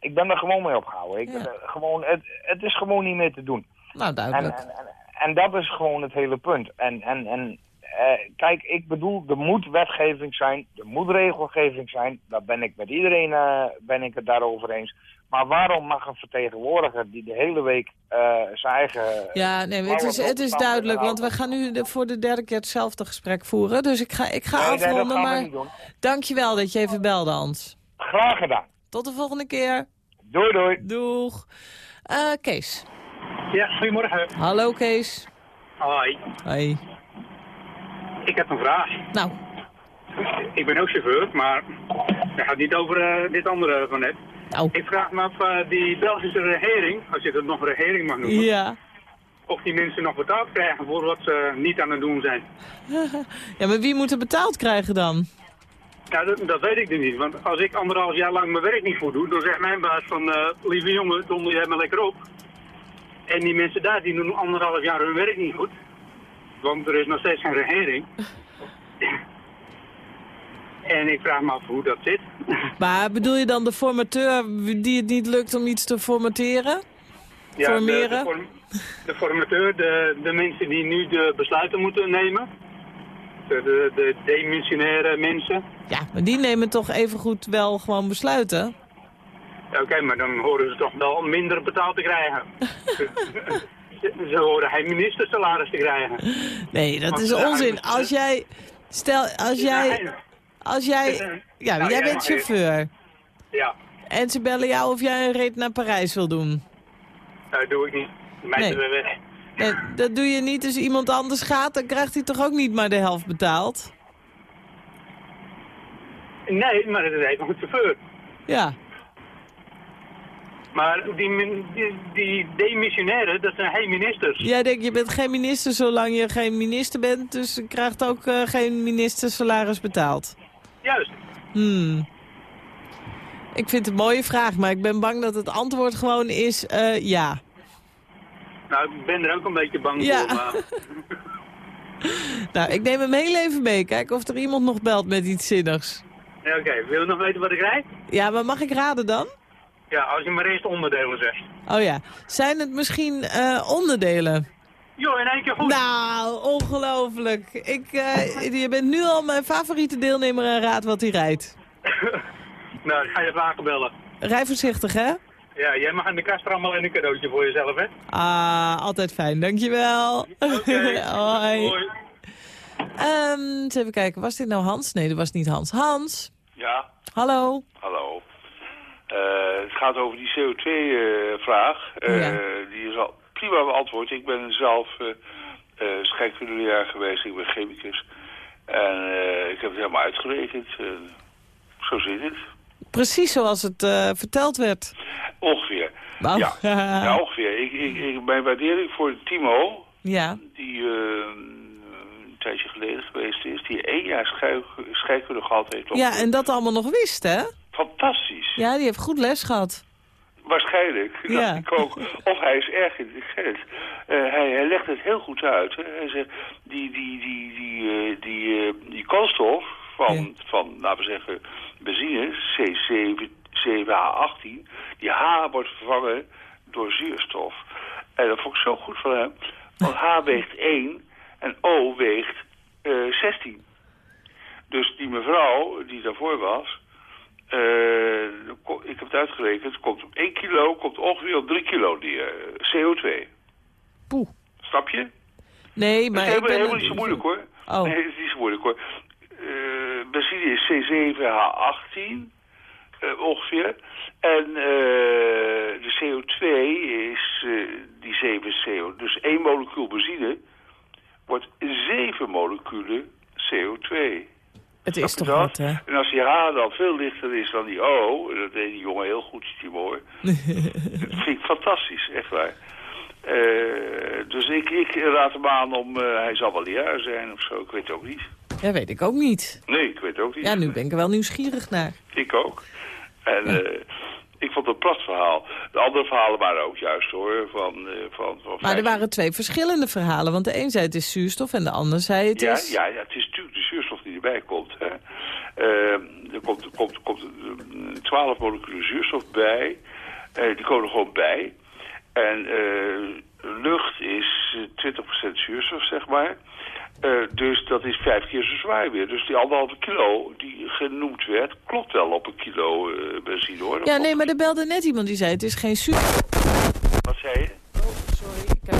Ik ben er gewoon mee opgehouden. Ik, Ja. gewoon, het, het is gewoon niet meer te doen. nou En, duidelijk. en, en, en dat is gewoon het hele punt. En, en, en eh, kijk, ik bedoel, er moet wetgeving zijn, er moet regelgeving zijn. Daar ben ik met iedereen eh, ben ik het daarover eens. Maar waarom mag een vertegenwoordiger die de hele week eh, zijn eigen... Ja, nee, het is, het is duidelijk, want we gaan nu de- voor de derde keer hetzelfde gesprek voeren. Dus ik ga, ik ga Nee, nee, dat afronden, we maar niet doen. dankjewel dat je even belde, Hans. Graag gedaan. Tot de volgende keer. Doei, doei. Doeg. Eh, Kees. Ja, goedemorgen. Hallo, Kees. Hoi. Hoi. Ik heb een vraag. Nou, Ik ben ook chauffeur, maar dat gaat niet over eh, dit andere van net. nou. Ik vraag me af, eh, die Belgische regering, als je dat nog regering mag noemen, Ja. of die mensen nog betaald krijgen voor wat ze niet aan het doen zijn. ja, maar wie moet er betaald krijgen dan? Ja, dat, dat weet ik dus niet, want als ik anderhalf jaar lang mijn werk niet goed doe, dan zegt mijn baas van, eh, lieve jongen, donder jij maar lekker op. En die mensen daar, die doen anderhalf jaar hun werk niet goed. Want er is nog steeds geen regering. en ik vraag me af hoe dat zit. Maar bedoel je dan de formateur die het niet lukt om iets te formateren? Ja, Formeren? De, de, form- de formateur, de, de mensen die nu de besluiten moeten nemen. De, de, de demissionaire mensen. Ja, maar die nemen toch evengoed wel gewoon besluiten? Ja, Oké, maar dan horen ze toch wel minder betaald te krijgen. ze, horen geen ministersalaris te krijgen. Nee, dat is onzin. hij- Als jij... Stel, als jij... Als jij... Ja, Nou, jij bent chauffeur. Ja, En ze bellen jou of jij een rit naar Parijs wil doen. dat doe ik niet. Mij Nee. dat doe je niet als iemand anders gaat. Dan krijgt hij toch ook niet maar de helft betaald? Nee, maar dat is even een chauffeur. Ja. Maar die, die, die demissionaire, dat zijn geen ministers. Jij denkt, je bent geen minister zolang je geen minister bent. Dus je krijgt ook eh, geen ministersalaris betaald. Juist. Hmm. Ik vind het een mooie vraag, maar ik ben bang dat het antwoord gewoon is eh, ja. Nou, ik ben er ook een beetje bang Ja. voor, maar... Nou, ik neem hem heel even mee. Kijken of er iemand nog belt met iets zinnigs. Ja, Oké, wil je nog weten wat ik rijd? Ja, maar mag ik raden dan? Ja, als je maar eerst onderdelen zegt. Oh ja. Zijn het misschien eh, onderdelen? Jo, in één keer goed. Nou, ongelooflijk. Ik, eh, je bent nu al mijn favoriete deelnemer en raad wat hij rijdt. Nou, ik ga je vaker bellen. Rij voorzichtig, hè? Ja, jij mag in de kast allemaal in een cadeautje voor jezelf, hè? Ah, altijd fijn. Dankjewel. Oké. Hoi. Hoi. Ehm, eens even kijken. Was dit nou Hans? Nee, dat was niet Hans. Hans, Ja, hallo. hallo. Eh, het gaat over die CO2-vraag. Ja. Die is al prima beantwoord. Ik ben zelf eh eh, scheikundeleraar geweest. Ik ben chemicus. En eh, ik heb het helemaal uitgerekend. Eh, zo zit het. Precies zoals het eh, verteld werd. Ongeveer. Nou. Ja, ja, ongeveer. Ik, ik, ik, mijn waardering voor Timo, Ja. die eh, een tijdje geleden geweest is, die één jaar schei- scheikunde gehad heeft. Ja, en dat allemaal nog wist, hè? Fantastisch. Ja, die heeft goed les gehad. Waarschijnlijk. Ja. dacht ik ook. Of hij is erg intelligent. Eh, hij, hij legt het heel goed uit. Hè. Hij zegt, die, die, die, die, eh, die, eh, die koolstof van, Ja. van, laten we zeggen, benzine, C7, 7H18, die H wordt vervangen door zuurstof. En dat vond ik zo goed van hem. Want H weegt 1 en O weegt eh 16. Dus die mevrouw die daarvoor was, ik heb het uitgerekend, komt op 1 kilo, komt ongeveer op 3 kilo neer, eh, CO2. Poeh. Snap je? Nee, Het maar is ik ben... helemaal niet zo moeilijk hoor. Oh. Nee, het is niet zo moeilijk hoor. Eh benzine is C7H18 eh, ongeveer. En eh, de CO2 is eh, die 7 CO. Dus één molecuul benzine wordt 7 moleculen CO2. Het is toch wat, hè? En als die H dan veel lichter is dan die O, en dat deed die jongen heel goed, Timor. dat vind ik fantastisch, echt waar. Eh, dus ik, ik raad hem aan om, eh, hij zal wel leraar zijn of zo, ik weet het ook niet. Ja, weet ik ook niet. Nee, ik weet het ook niet. Ja, nu ben ik er wel nieuwsgierig naar. Ik ook. En eh, ik vond het een prachtig verhaal. De andere verhalen waren ook juist hoor, van... van, van Maar er waren twee verschillende verhalen. Want de een zei het is zuurstof en de ander zei het ja, is... ja, ja, het is natuurlijk de zuurstof erbij komt. Hè. Eh, er komt, er komt, komt eh, 12 moleculen zuurstof bij. Eh, die komen er gewoon bij. En eh, lucht is eh, 20% zuurstof, zeg maar. Eh, dus dat is vijf keer zo zwaar weer. Dus die anderhalve kilo die genoemd werd, klopt wel op een kilo eh, benzine hoor. Ja, nee, maar er belde net iemand die zei het is geen zuurstof. Wat zei je? Oh, sorry. Ik heb...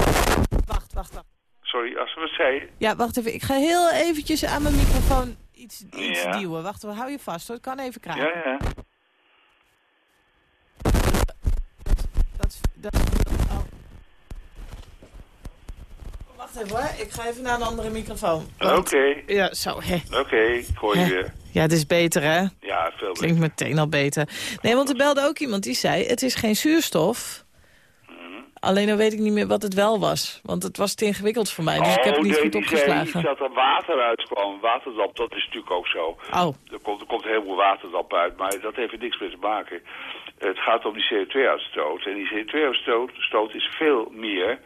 Wacht, wacht, wacht. Sorry, als wat zei? Ja, wacht even. Ik ga heel eventjes aan mijn microfoon iets, iets Ja. duwen. Wacht, hou je vast hoor. Het kan even kraken. Ja, ja. Dat, dat, oh. Wacht even hoor. Ik ga even naar een andere microfoon. Oké, Ja, zo, oké, ik hoor je weer. Ja, het is beter hè. Ja, veel Klinkt beter. meteen al beter. Nee, want er belde ook iemand die zei, het is geen zuurstof. Alleen dan weet ik niet meer wat het wel was. Want het was te ingewikkeld voor mij, dus ik heb het niet nee, goed opgeslagen. dat er water uitkwam. Waterdamp, dat is natuurlijk ook zo. Oh, Er komt, er komt heel veel waterdamp uit, maar dat heeft er niks mee te maken. Het gaat om die CO2-uitstoot. En die CO2-uitstoot stoot is veel meer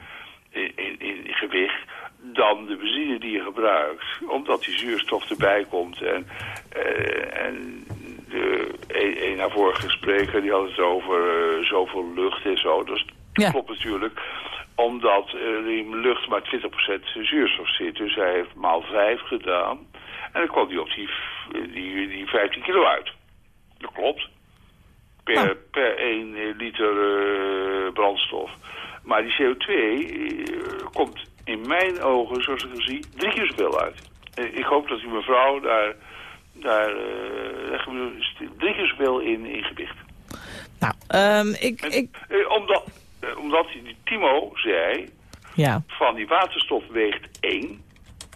in, in, in gewicht dan de benzine die je gebruikt. Omdat die zuurstof erbij komt. En, eh, en de, een, een naar vorige spreker die had het over eh, zoveel lucht en zo. Dus Ja. klopt natuurlijk. Omdat er in de lucht maar 20% zuurstof zit. Dus hij heeft maal 5 gedaan. En dan kwam hij op die, die, die 15 kilo uit. Dat klopt. Per, Nou. per 1 liter eh, brandstof. Maar die CO2 eh, komt in mijn ogen, zoals ik hem zie, drie keer zoveel uit. Eh, ik hoop dat die mevrouw daar, daar eh, drie keer zoveel in, in gewicht. nou, ehm, ik, ik, Eh, omdat, eh, omdat die Timo zei, ja, van die waterstof weegt 1.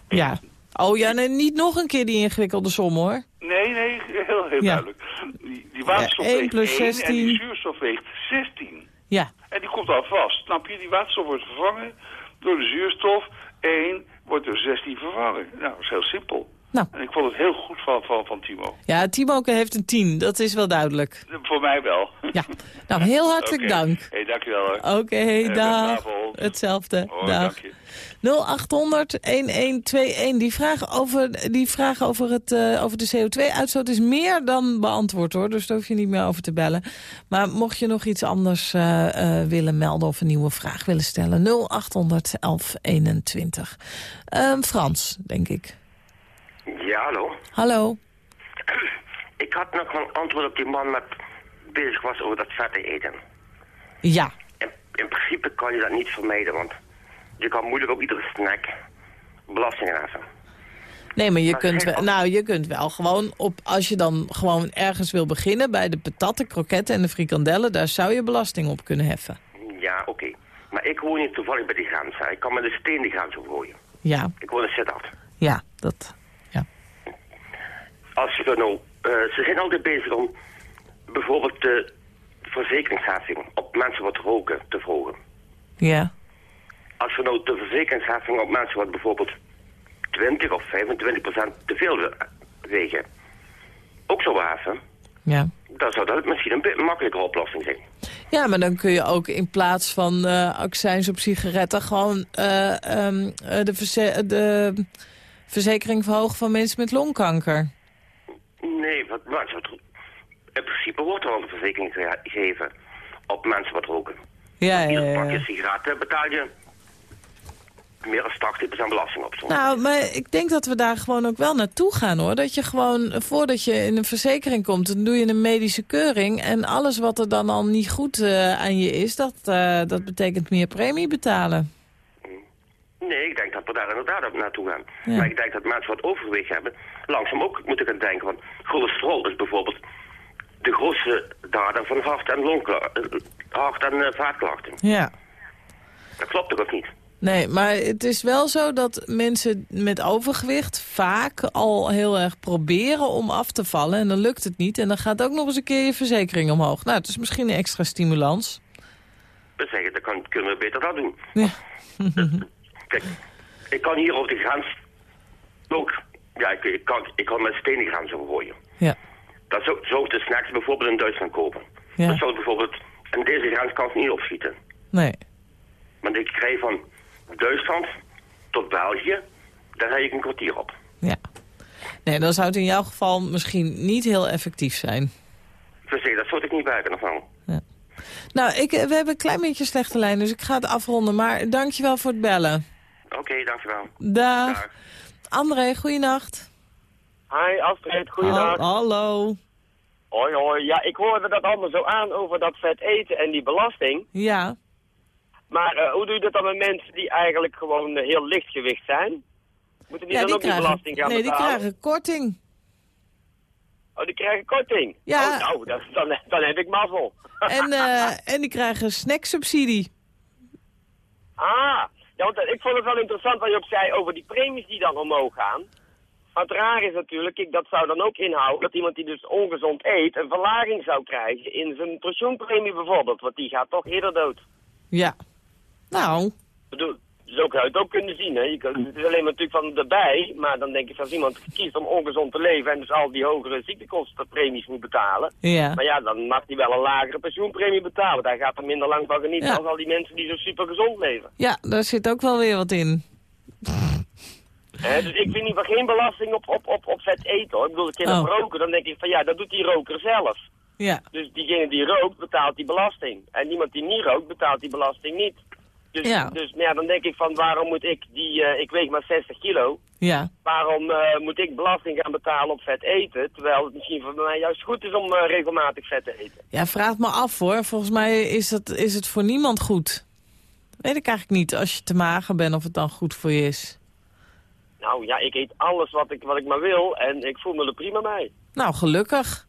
ja. Oh ja, nee, niet nog een keer die ingewikkelde som hoor. Nee, nee, heel, heel Ja. duidelijk. Die, die waterstof Ja, één weegt plus 1 en 16. die zuurstof weegt 16. Ja, En die komt al vast. Snap je? Die waterstof wordt vervangen door de zuurstof. 1 wordt door 16 vervangen. Nou, dat is heel simpel. Nou. En ik vond het heel goed van, van, van Timo. Ja, Timo heeft een 10, dat is wel duidelijk. Voor mij wel. Ja, nou heel hartelijk dank. Hey, dankjewel hoor. Oké, Eh, dag. goedenavond. Hetzelfde, Hoi, dag. dank je. 0800-1121. Die vraag over, die vraag over, het, eh, over de CO2-uitstoot is meer dan beantwoord hoor. Dus daar hoef je niet meer over te bellen. Maar mocht je nog iets anders eh, eh, willen melden of een nieuwe vraag willen stellen. 0800-1121. Ehm, Frans, denk ik. Ja, hallo. Hallo. Ik had nog een antwoord op die man met bezig was over dat vette eten. Ja. In, in principe kan je dat niet vermijden, want je kan moeilijk op iedere snack belastingen heffen. Nee, maar je Maar kunt, wel, nou, je kunt wel gewoon op, als je dan gewoon ergens wil beginnen... bij de patatten, kroketten en de frikandellen... daar zou je belasting op kunnen heffen. Ja, oké. Maar ik woon hier toevallig bij die grens. hè. Ik kan met een steen die grens opgooien. Ja, Ik woon in Sittard. ja, dat... Als je er nou... eh, ze zijn altijd bezig om bijvoorbeeld de verzekeringsheffing op mensen wat roken te verhogen. Ja, Als we nou de verzekeringsheffing op mensen wat bijvoorbeeld 20 of 25 procent te veel we- wegen, ook zou heffen, ja. dan zou dat misschien een makkelijkere oplossing zijn. Ja, maar dan kun je ook in plaats van eh accijns op sigaretten... gewoon eh, ehm, eh, de, verze- de verzekering verhogen van mensen met longkanker. Nee, wat wat in principe wordt er al een verzekering ge- gegeven op mensen wat roken. Ja, ja, Ieder ja. pakje sigaretten betaal je meer dan 80 procent belasting op. Nou, maar ik denk dat we daar gewoon ook wel naartoe gaan, hoor. Dat je gewoon, voordat je in een verzekering komt... dan doe je een medische keuring. En alles wat er dan al niet goed eh, aan je is... Dat, eh, dat betekent meer premie betalen. Nee, ik denk dat we daar inderdaad op naartoe gaan. Ja. Maar ik denk dat mensen wat overgewicht hebben, langzaam ook moeten gaan denken. Want cholesterol is bijvoorbeeld de grootste dader van hart- en longkla- eh, hart- en eh, vaatklachten. Ja. Dat klopt toch of niet? Nee, maar het is wel zo dat mensen met overgewicht vaak al heel erg proberen om af te vallen. En dan lukt het niet. En dan gaat ook nog eens een keer je verzekering omhoog. Nou, het is misschien een extra stimulans. We zeggen, dan kunnen we beter dat doen. Ja. Kijk, ik kan hier over de grens ook, ja, ik, ik kan, ik kan met stenen grens overgooien. Ja. Dat zou, zou ik de snacks bijvoorbeeld in Duitsland kopen. Ja. Dat zou bijvoorbeeld, en deze grens kan ik niet opschieten. Nee. Want ik krijg van Duitsland tot België, daar rijd ik een kwartier op. Ja. Nee, dan zou het in jouw geval misschien niet heel effectief zijn. Nee, dat zou ik niet kunnen van. Nou, ik, eh, we hebben een klein beetje slechte lijn, dus ik ga het afronden. Maar dankjewel voor het bellen. Oké, dankjewel. Dag. André, goeienacht. Hi Astrid, goeiedag. Hal- Hallo. Hoi hoi. Ja, ik hoorde dat allemaal zo aan over dat vet eten en die belasting. Ja. Maar eh, hoe doe je dat dan met mensen die eigenlijk gewoon eh, heel lichtgewicht zijn? Moeten die ja, dan ook die belasting gaan nee, die betalen? krijgen korting. Oh, die krijgen korting? Ja. Oh, nou, dat, dan, dan heb ik mazzel. En, eh, en die krijgen snacksubsidie. Ah, ja, want eh, ik vond het wel interessant wat je ook zei over die premies die dan omhoog gaan. Maar het raar is natuurlijk, ik, dat zou dan ook inhouden dat iemand die dus ongezond eet een verlaging zou krijgen in zijn pensioenpremie bijvoorbeeld. Want die gaat toch eerder dood. Ja. Nou, bedoel, zo kan je het ook kunnen zien. Hè. Je kan, het is alleen maar natuurlijk van erbij, maar dan denk ik als iemand kiest om ongezond te leven en dus al die hogere ziektekostenpremies moet betalen. Ja. Maar ja, dan mag hij wel een lagere pensioenpremie betalen. Daar gaat er minder lang van genieten Ja. als al die mensen die zo super gezond leven. ja, daar zit ook wel weer wat in. Dus ik vind in ieder geval geen belasting op, op, op, op vet eten hoor. Ik bedoel, ik ken Oh. roken, dan denk ik van ja, dat doet die roker zelf. Ja. Dus diegene die rookt, betaalt die belasting. En iemand die niet rookt, betaalt die belasting niet. Dus, Ja. dus nou ja, dan denk ik van waarom moet ik, die, eh, ik weeg maar 60 kilo, Ja. waarom eh, moet ik belasting gaan betalen op vet eten, terwijl het misschien voor mij juist goed is om eh, regelmatig vet te eten. Ja, vraag me af hoor. Volgens mij is het, is het voor niemand goed. Weet ik eigenlijk niet, als je te mager bent, of het dan goed voor je is. Nou ja, ik eet alles wat ik, wat ik maar wil en ik voel me er prima bij. Nou, gelukkig.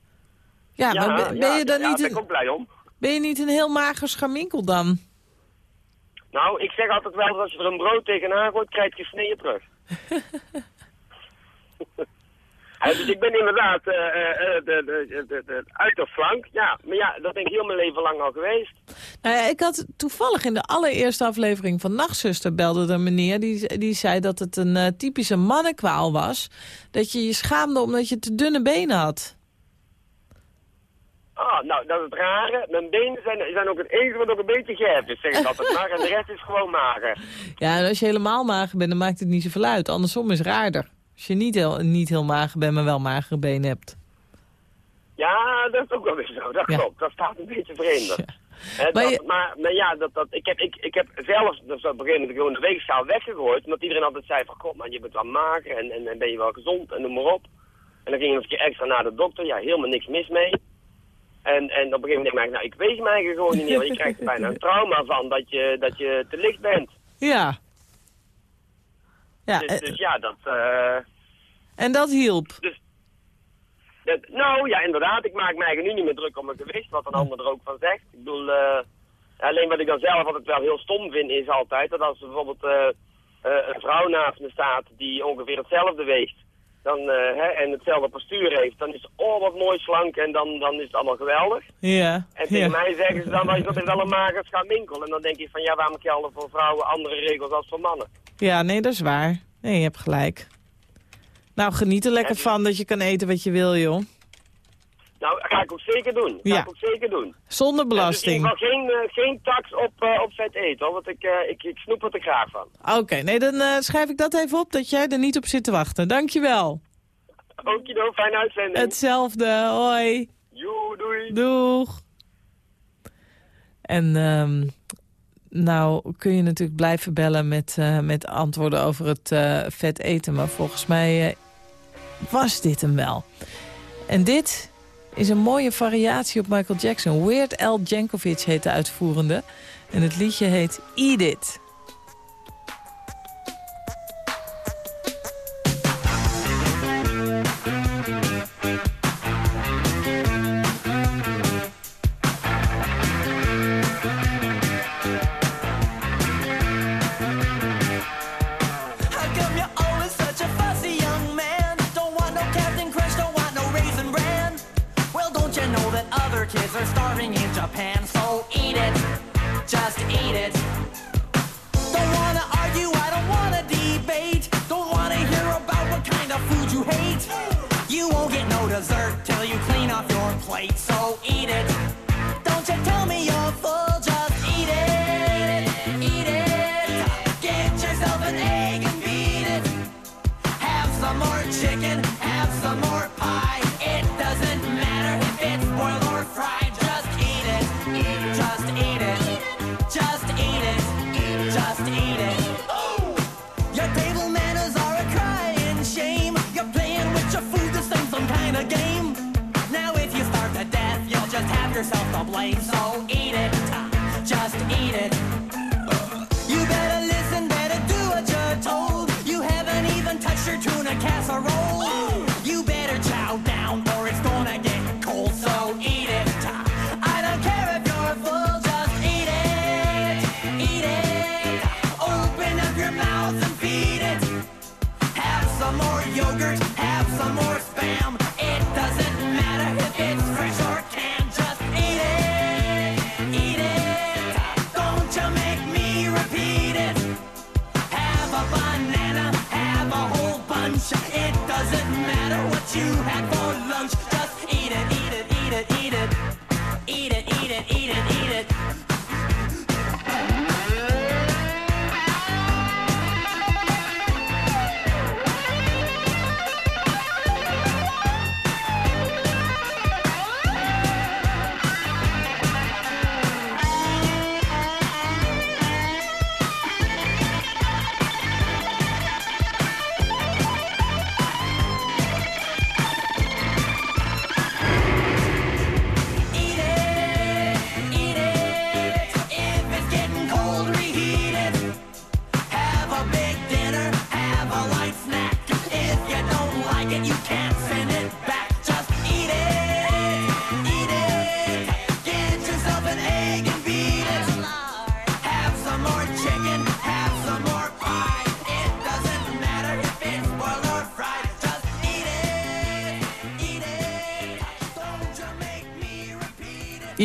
Ja, maar ben, ben ja, je dan ja, niet daar ben ik ook blij om. ben je niet een heel mager scharminkel dan? Nou, ik zeg altijd wel dat als je er een brood tegenaan gooit, krijg je gesneden terug. Dus ik ben inderdaad eh, eh, eh, de, de, de, de uiterflank. Ja, maar ja, dat ben ik heel mijn leven lang al geweest. Nou ja, ik had toevallig in de allereerste aflevering van Nachtzuster belde er een meneer... die, die zei dat het een typische mannenkwaal was. Dat je je schaamde omdat je te dunne benen had. Ah, nou, dat is het rare. Mijn benen zijn, zijn ook het enige wat ook een beetje gerf is, zeg ik altijd maar. En de rest is gewoon mager. Ja, en als je helemaal mager bent, dan maakt het niet zoveel uit. Andersom is het raarder. Als je niet heel, niet heel mager bent, maar wel magere benen hebt. Ja, dat is ook wel weer zo. Dat Ja. klopt. Dat staat een beetje vreemder. Hè, Maar dat- je- maar, maar ja, dat, dat, ik, heb, ik, ik heb zelfs dus op een gegeven moment gewoon de weegschaal weggegooid. Omdat iedereen altijd zei van, god man, je bent wel mager en, en, en ben je wel gezond en noem maar op. En dan ging nog een keer extra naar de dokter. Ja, helemaal niks mis mee. En, en op een gegeven moment denk ik, nou, ik weeg mij gewoon niet meer. Want je krijgt er bijna een trauma van dat je, dat je te licht bent. Ja. Ja, dus, eh, dus ja, dat... eh, en dat hielp. dat- nou, ja, inderdaad. Ik maak mij nu niet meer druk om mijn gewicht. Wat een ander er ook van zegt. Ik bedoel, eh, alleen wat ik dan zelf altijd wel heel stom vind is altijd... dat als er bijvoorbeeld een vrouw naast me staat die ongeveer hetzelfde weegt... Dan, eh, hè, en hetzelfde postuur heeft, dan is het oh wat mooi slank en dan, dan is het allemaal geweldig. Ja. En tegen ja. mij zeggen ze dan, dat is dat is wel een mager schaminkel. En dan denk ik van, ja, waarom gelden voor vrouwen andere regels als voor mannen? Ja, nee, dat is waar. Nee, je hebt gelijk. Nou, geniet er lekker van dat je kan eten wat je wil, joh. Nou, ga ik ook zeker doen. Ga Ja. ik ook zeker doen. Zonder Dus in belasting. ieder geval geen, eh, geen tax op, eh, op vet eten, hoor. Want ik, eh, ik, ik snoep er graag van. Oké, nee, dan schrijf ik dat even op dat jij er niet op zit te wachten. Dankjewel. Okido, fijne uitzending. Hetzelfde, hoi. Joe, doei. Doeg. En ehm, nou kun je natuurlijk blijven bellen met, met antwoorden over het vet eten. Maar volgens mij was dit hem wel. En dit is een mooie variatie op Michael Jackson. Weird Al Jankovic heet de uitvoerende. En het liedje heet Eat It. plates a roll.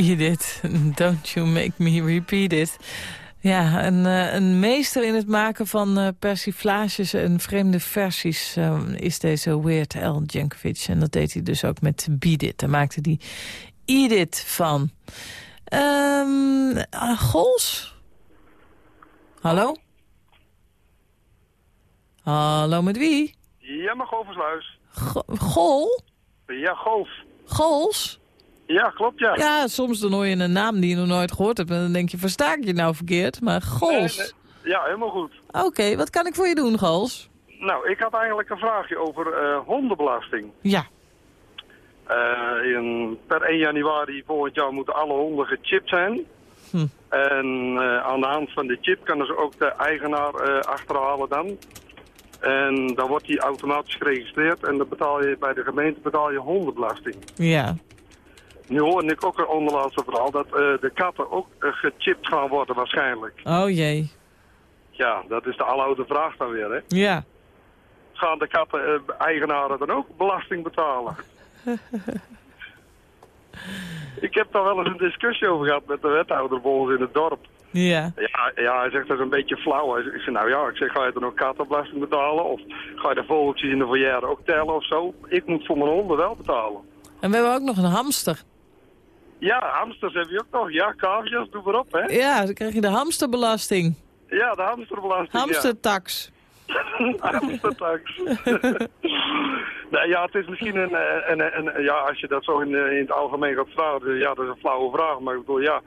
Eat it, don't you make me repeat it. Ja, een, eh, een meester in het maken van uh, persiflages en vreemde versies uh, is deze Weird Al Jankovic. En dat deed hij dus ook met Beat It. Daar maakte hij Eat It van. Um, Gols? Hallo? Hallo, met wie? Ja, maar Golversluis. Go Gol? Ja, Golf. Gols? Ja, klopt, ja. Ja, soms dan hoor je een naam die je nog nooit gehoord hebt... en dan denk je, versta ik je nou verkeerd? Maar Gols? Nee, nee. Ja, helemaal goed. Oké, wat kan ik voor je doen, Gols? Nou, ik had eigenlijk een vraagje over uh, hondenbelasting. Ja. Uh, in, per 1 januari volgend jaar moeten alle honden gechipt zijn. Hm. En uh, aan de hand van de chip kunnen ze ook de eigenaar achterhalen dan. En dan wordt die automatisch geregistreerd en dan betaal je bij de gemeente betaal je hondenbelasting. Ja. Nu hoorde ik ook een onderlaatste verhaal dat uh, de katten ook uh, gechipt gaan worden waarschijnlijk. Oh jee. Ja, dat is de aloude vraag dan weer, hè? Ja. Gaan de katten-eigenaren dan ook belasting betalen? ik heb daar wel eens een discussie over gehad met de wethouder bij ons in het dorp. Ja. Ja, ja hij zegt dat is een beetje flauw. Ik zeg, nou ja, ik zeg, ga je dan ook kattenbelasting betalen? Of ga je de vogeltjes in de foyer ook tellen of zo? Ik moet voor mijn honden wel betalen. En we hebben ook nog een hamster. Ja, hamsters heb je ook nog. Ja, kavia's, doe maar op, hè. Ja, dan krijg je de hamsterbelasting. Ja, de hamsterbelasting, Hamstertax. Ja. Hamstertax. nee, ja, het is misschien een, een, een, ja, als je dat zo in, in het algemeen gaat vragen, ja, dat is een flauwe vraag. Maar ik bedoel, ja,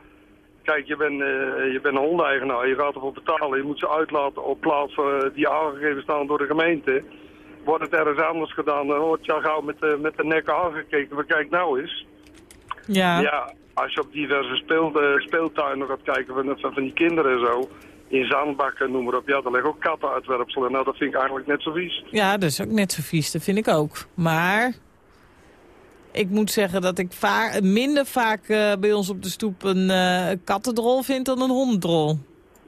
kijk, je bent, uh, je bent een hondeneigenaar, je gaat ervoor betalen, je moet ze uitlaten op plaatsen die aangegeven staan door de gemeente. Wordt het ergens anders gedaan, dan wordt je al gauw met, de met de nek aangekeken, maar kijk nou eens. Ja. Ja, als je op diverse speel, uh, speeltuinen gaat kijken van, van, die kinderen en zo, in zandbakken, noem maar op, ja, daar liggen ook kattenuitwerpselen. Nou, dat vind ik eigenlijk net zo vies. Ja, dat is ook net zo vies, dat vind ik ook. Maar ik moet zeggen dat ik minder vaak uh, bij ons op de stoep een uh, kattendrol vind dan een honddrol.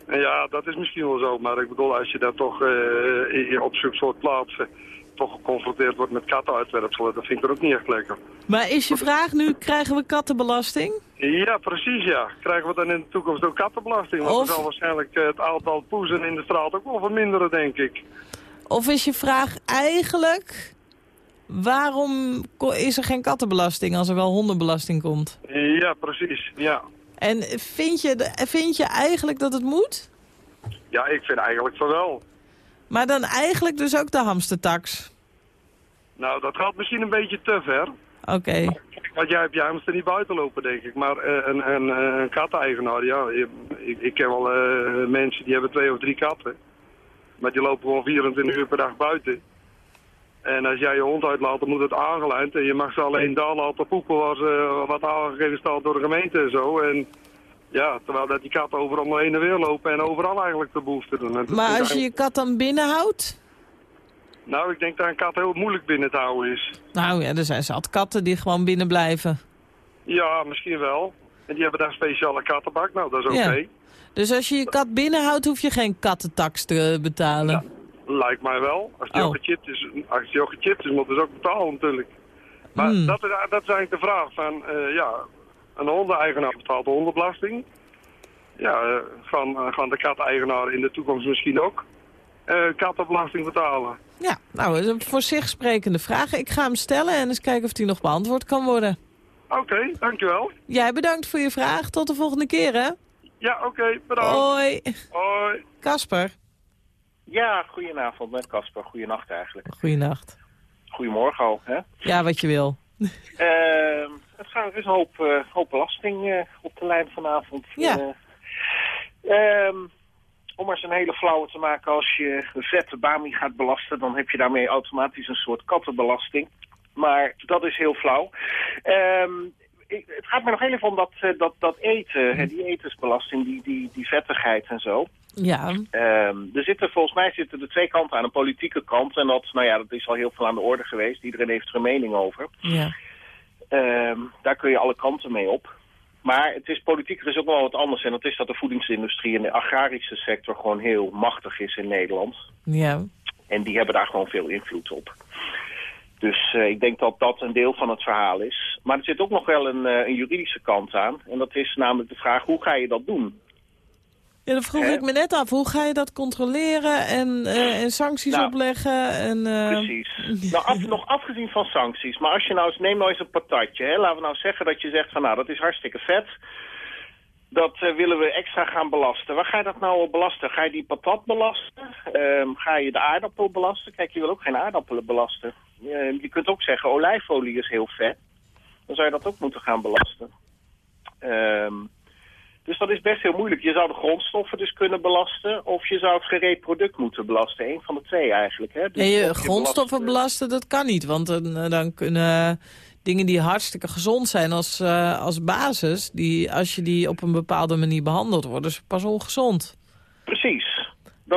Ja, dat is misschien wel zo, maar ik bedoel, als je daar toch uh, op zo'n soort plaatsen toch geconfronteerd wordt met kattenuitwerpselen, dat vind ik er ook niet echt lekker. Maar is je vraag nu, krijgen we kattenbelasting? Ja, precies ja. Krijgen we dan in de toekomst ook kattenbelasting? Want Of- dan zal waarschijnlijk eh, het aantal poezen in de straat ook wel verminderen, denk ik. Of is je vraag eigenlijk... waarom is er geen kattenbelasting als er wel hondenbelasting komt? Ja, precies. Ja. En vind je, vind je eigenlijk dat het moet? ja, ik vind eigenlijk van wel. Maar dan eigenlijk dus ook de hamstertax? Nou, dat gaat misschien een beetje te ver. Oké. Want jij hebt je hamster niet buiten lopen, denk ik. Maar eh, een, een, een katteneigenaar, ja, ik, ik ken wel eh, mensen die hebben twee of drie katten. Maar die lopen gewoon 24 uur per dag buiten. En als jij je hond uitlaat, dan moet het aangelijnd. En je mag ze alleen daar laten poepen waar ze, wat aangegeven staat door de gemeente en zo. En ja, terwijl dat die katten overal heen en weer lopen en overal eigenlijk de behoefte doen. Maar is als je je kat dan binnenhoudt? Nou, ik denk dat een kat heel moeilijk binnen te houden is. Nou ja, er zijn zat katten die gewoon binnen blijven. Ja, misschien wel. En die hebben daar een speciale kattenbak. Nou, dat is oké. Ja. Dus als je je kat binnenhoudt, hoef je geen kattentax te betalen. Lijkt mij wel. Als die, Oh. ook gechipt is, als die ook gechipt is, moeten ze ook betalen natuurlijk. Maar Hmm. dat, is, dat is eigenlijk de vraag van, eh, ja, een hondeneigenaar betaalt de hondenbelasting. Ja, eh, gaan, eh, gaan de katteneigenaren in de toekomst misschien ook eh, kattenbelasting betalen? Ja, nou, dat is een voor zich sprekende vraag. Ik ga hem stellen en eens kijken of die nog beantwoord kan worden. Oké, dankjewel. Jij bedankt voor je vraag. Tot de volgende keer, hè? Ja, oké, bedankt. Hoi. Hoi. Kasper. Ja, goedenavond met Casper. Goedenacht eigenlijk. Goeienacht. Goedemorgen al, hè? Ja, wat je wil. Ehm, het gaat, is een hoop, eh, hoop belasting eh, op de lijn vanavond. Ja. Eh, ehm, om maar eens een hele flauwe te maken, als je een vette bami gaat belasten, dan heb je daarmee automatisch een soort kattenbelasting. Maar dat is heel flauw. Ehm, ik, het gaat me nog heel even om dat, dat, dat eten, hè, die etensbelasting, die, die, die vettigheid en zo. Ja. Ehm, er zitten volgens mij zitten er twee kanten aan. Een politieke kant. En dat, nou ja, dat is al heel veel aan de orde geweest. Iedereen heeft er een mening over. Ja. Ehm, daar kun je alle kanten mee op. Maar het is politiek, er is ook wel wat anders. En dat is dat de voedingsindustrie en de agrarische sector gewoon heel machtig is in Nederland. Ja. En die hebben daar gewoon veel invloed op. Dus eh, ik denk dat dat een deel van het verhaal is. Maar er zit ook nog wel een, eh, een juridische kant aan. En dat is namelijk de vraag, hoe ga je dat doen? Ja, dan vroeg ik me net af, hoe ga je dat controleren en, eh, en sancties Nou, opleggen? En, eh, Precies. nou, af, nog afgezien van sancties. Maar als je nou eens, neem nou eens een patatje. Hè? Laten we nou zeggen dat je zegt van nou, dat is hartstikke vet. Dat eh, willen we extra gaan belasten. Waar ga je dat nou belasten? Ga je die patat belasten? Ehm, ga je de aardappel belasten? Kijk, je wil ook geen aardappelen belasten. Eh, je kunt ook zeggen, olijfolie is heel vet. Dan zou je dat ook moeten gaan belasten. Ehm, dus dat is best heel moeilijk. Je zou de grondstoffen dus kunnen belasten... of je zou het gereed product moeten belasten. Eén van de twee eigenlijk. Hè? Dus en je of grondstoffen belast- belasten, dat kan niet. Want dan, eh, dan kunnen dingen die hartstikke gezond zijn als, eh, als basis... Die, als je die op een bepaalde manier behandelt, worden ze pas ongezond. Precies.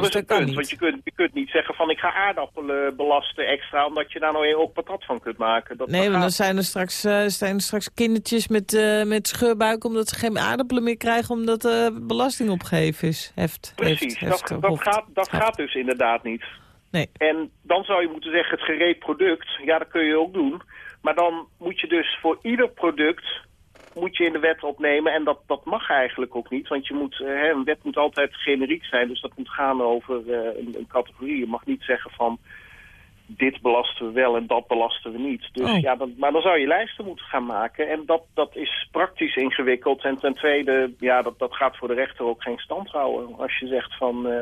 Dat Dus is kan punt. Want je kunt, je kunt niet zeggen van ik ga aardappelen belasten extra... omdat je daar nou ook patat van kunt maken. Dat, Nee, dat want dan zijn er straks, eh, zijn er straks kindertjes met, eh, met scheurbuik... omdat ze geen aardappelen meer krijgen omdat de belasting opgeheven is. Heft, Precies, dat, heft, dat, gaat, dat gaat dus inderdaad niet. Nee. En dan zou je moeten zeggen, het gereed product, ja, dat kun je ook doen. Maar dan moet je dus voor ieder product moet je in de wet opnemen. En dat, dat mag eigenlijk ook niet, want je moet, eh, hè, een wet moet altijd generiek zijn. Dus dat moet gaan over eh, een, een categorie. Je mag niet zeggen van, dit belasten we wel en dat belasten we niet. Dus Oh. ja, dan, maar dan zou je lijsten moeten gaan maken. En dat, dat is praktisch ingewikkeld. En ten tweede, ja, dat, dat gaat voor de rechter ook geen stand houden. Als je zegt van... eh,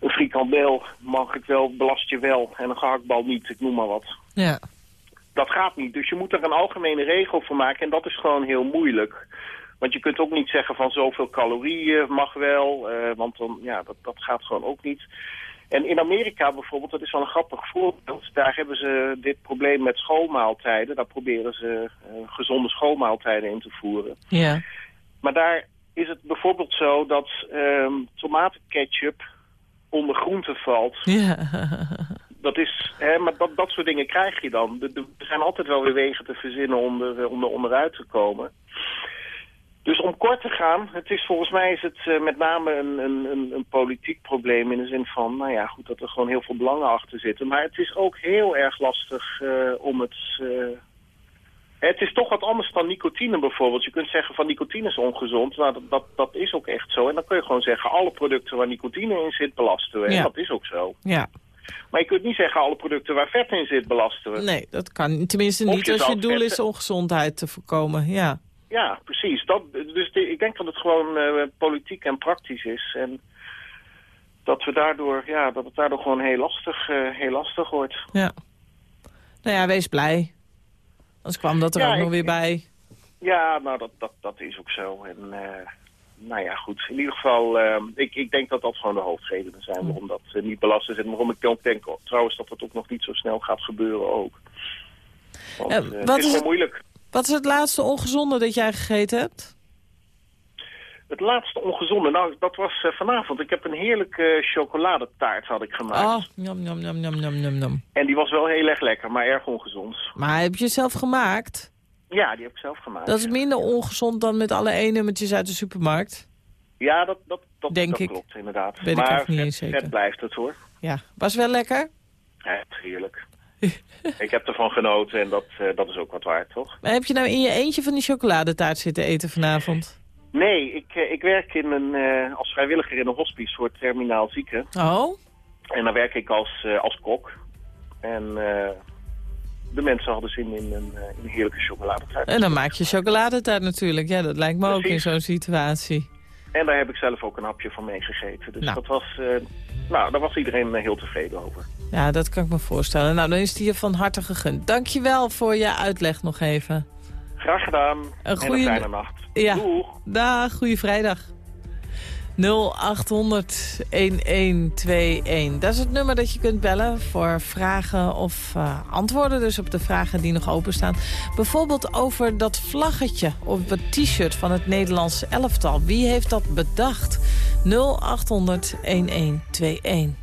een frikandel mag ik wel, belast je wel. En een gehaktbal niet, ik noem maar wat. Ja. Dat gaat niet. Dus je moet er een algemene regel voor maken. En dat is gewoon heel moeilijk. Want je kunt ook niet zeggen van zoveel calorieën mag wel. eh, want dan, ja, dat, dat gaat gewoon ook niet. En in Amerika bijvoorbeeld, dat is wel een grappig voorbeeld. Daar hebben ze dit probleem met schoolmaaltijden. Daar proberen ze eh, gezonde schoolmaaltijden in te voeren. Ja. Maar daar is het bijvoorbeeld zo dat ehm tomatenketchup onder groenten valt. Ja. Dat is, hè, maar dat, dat soort dingen krijg je dan. Er zijn altijd wel weer wegen te verzinnen om er, om er onderuit te komen. Dus om kort te gaan, het is volgens mij is het eh, met name een, een, een, een politiek probleem in de zin van, nou ja, goed dat er gewoon heel veel belangen achter zitten. Maar het is ook heel erg lastig eh, om het. eh, het is toch wat anders dan nicotine bijvoorbeeld. Je kunt zeggen van nicotine is ongezond. Nou, dat, dat, dat is ook echt zo. En dan kun je gewoon zeggen, alle producten waar nicotine in zit belasten we. En dat is ook zo. ja. Maar je kunt niet zeggen, alle producten waar vet in zit belasten we. Nee, dat kan tenminste niet je als je doel is ongezondheid te voorkomen. Ja. Ja, precies. Dat, dus de- ik denk dat het gewoon eh, politiek en praktisch is. En dat, we daardoor, ja, dat het daardoor gewoon heel lastig, eh, heel lastig wordt. ja. Nou ja, wees blij. Anders kwam dat er Ja, ook nog weer bij. Ja, nou, dat, dat, dat is ook zo. En eh, nou ja, goed. In ieder geval, eh, ik, ik denk dat dat gewoon de hoofdredenen zijn waarom dat eh, niet belast is. En waarom ik ook denk oh, trouwens dat het ook nog niet zo snel gaat gebeuren ook. Want Eh, wat het is is gewoon het- moeilijk. Wat is het laatste ongezonde dat jij gegeten hebt? Het laatste ongezonde, nou, dat was eh, vanavond. Ik heb een heerlijke chocoladetaart had ik gemaakt. Oh, jam, jam, jam, jam, jam, jam. En die was wel heel erg lekker, maar erg ongezond. Maar heb je zelf gemaakt? Ja, die heb ik zelf gemaakt. Dat is minder ongezond dan met alle E-nummertjes uit de supermarkt. Ja, dat, dat, dat, Denk dat ik. klopt inderdaad. Weet ik maar echt niet vet, eens zeker. vet blijft het hoor. Ja, was wel lekker? Ja, heerlijk. ik heb ervan genoten en dat, eh, dat is ook wat waard, toch? Maar heb je nou in je eentje van die chocoladetaart zitten eten vanavond? Nee, ik, eh, ik werk in een, eh, als vrijwilliger in een hospice voor terminaal zieken. Oh? En dan werk ik als, als kok. En eh, de mensen hadden zin in een, eh, in een heerlijke chocoladetaart. En dan maak je chocoladetaart natuurlijk. Ja, dat lijkt me ook in zo'n situatie. En daar heb ik zelf ook een hapje van meegegeten. Dus Nou. dat was, eh, nou, daar was iedereen eh, heel tevreden over. Ja, dat kan ik me voorstellen. Nou, dan is die je van harte gegund. Dankjewel voor je uitleg nog even. Graag gedaan. Een En goede een fijne nacht. Ja. Doeg. Dag, goede vrijdag. 0800 1121. Dat is het nummer dat je kunt bellen voor vragen of eh, antwoorden. Dus op de vragen die nog openstaan. Bijvoorbeeld over dat vlaggetje op het t-shirt van het Nederlandse elftal. Wie heeft dat bedacht? 0800 1121.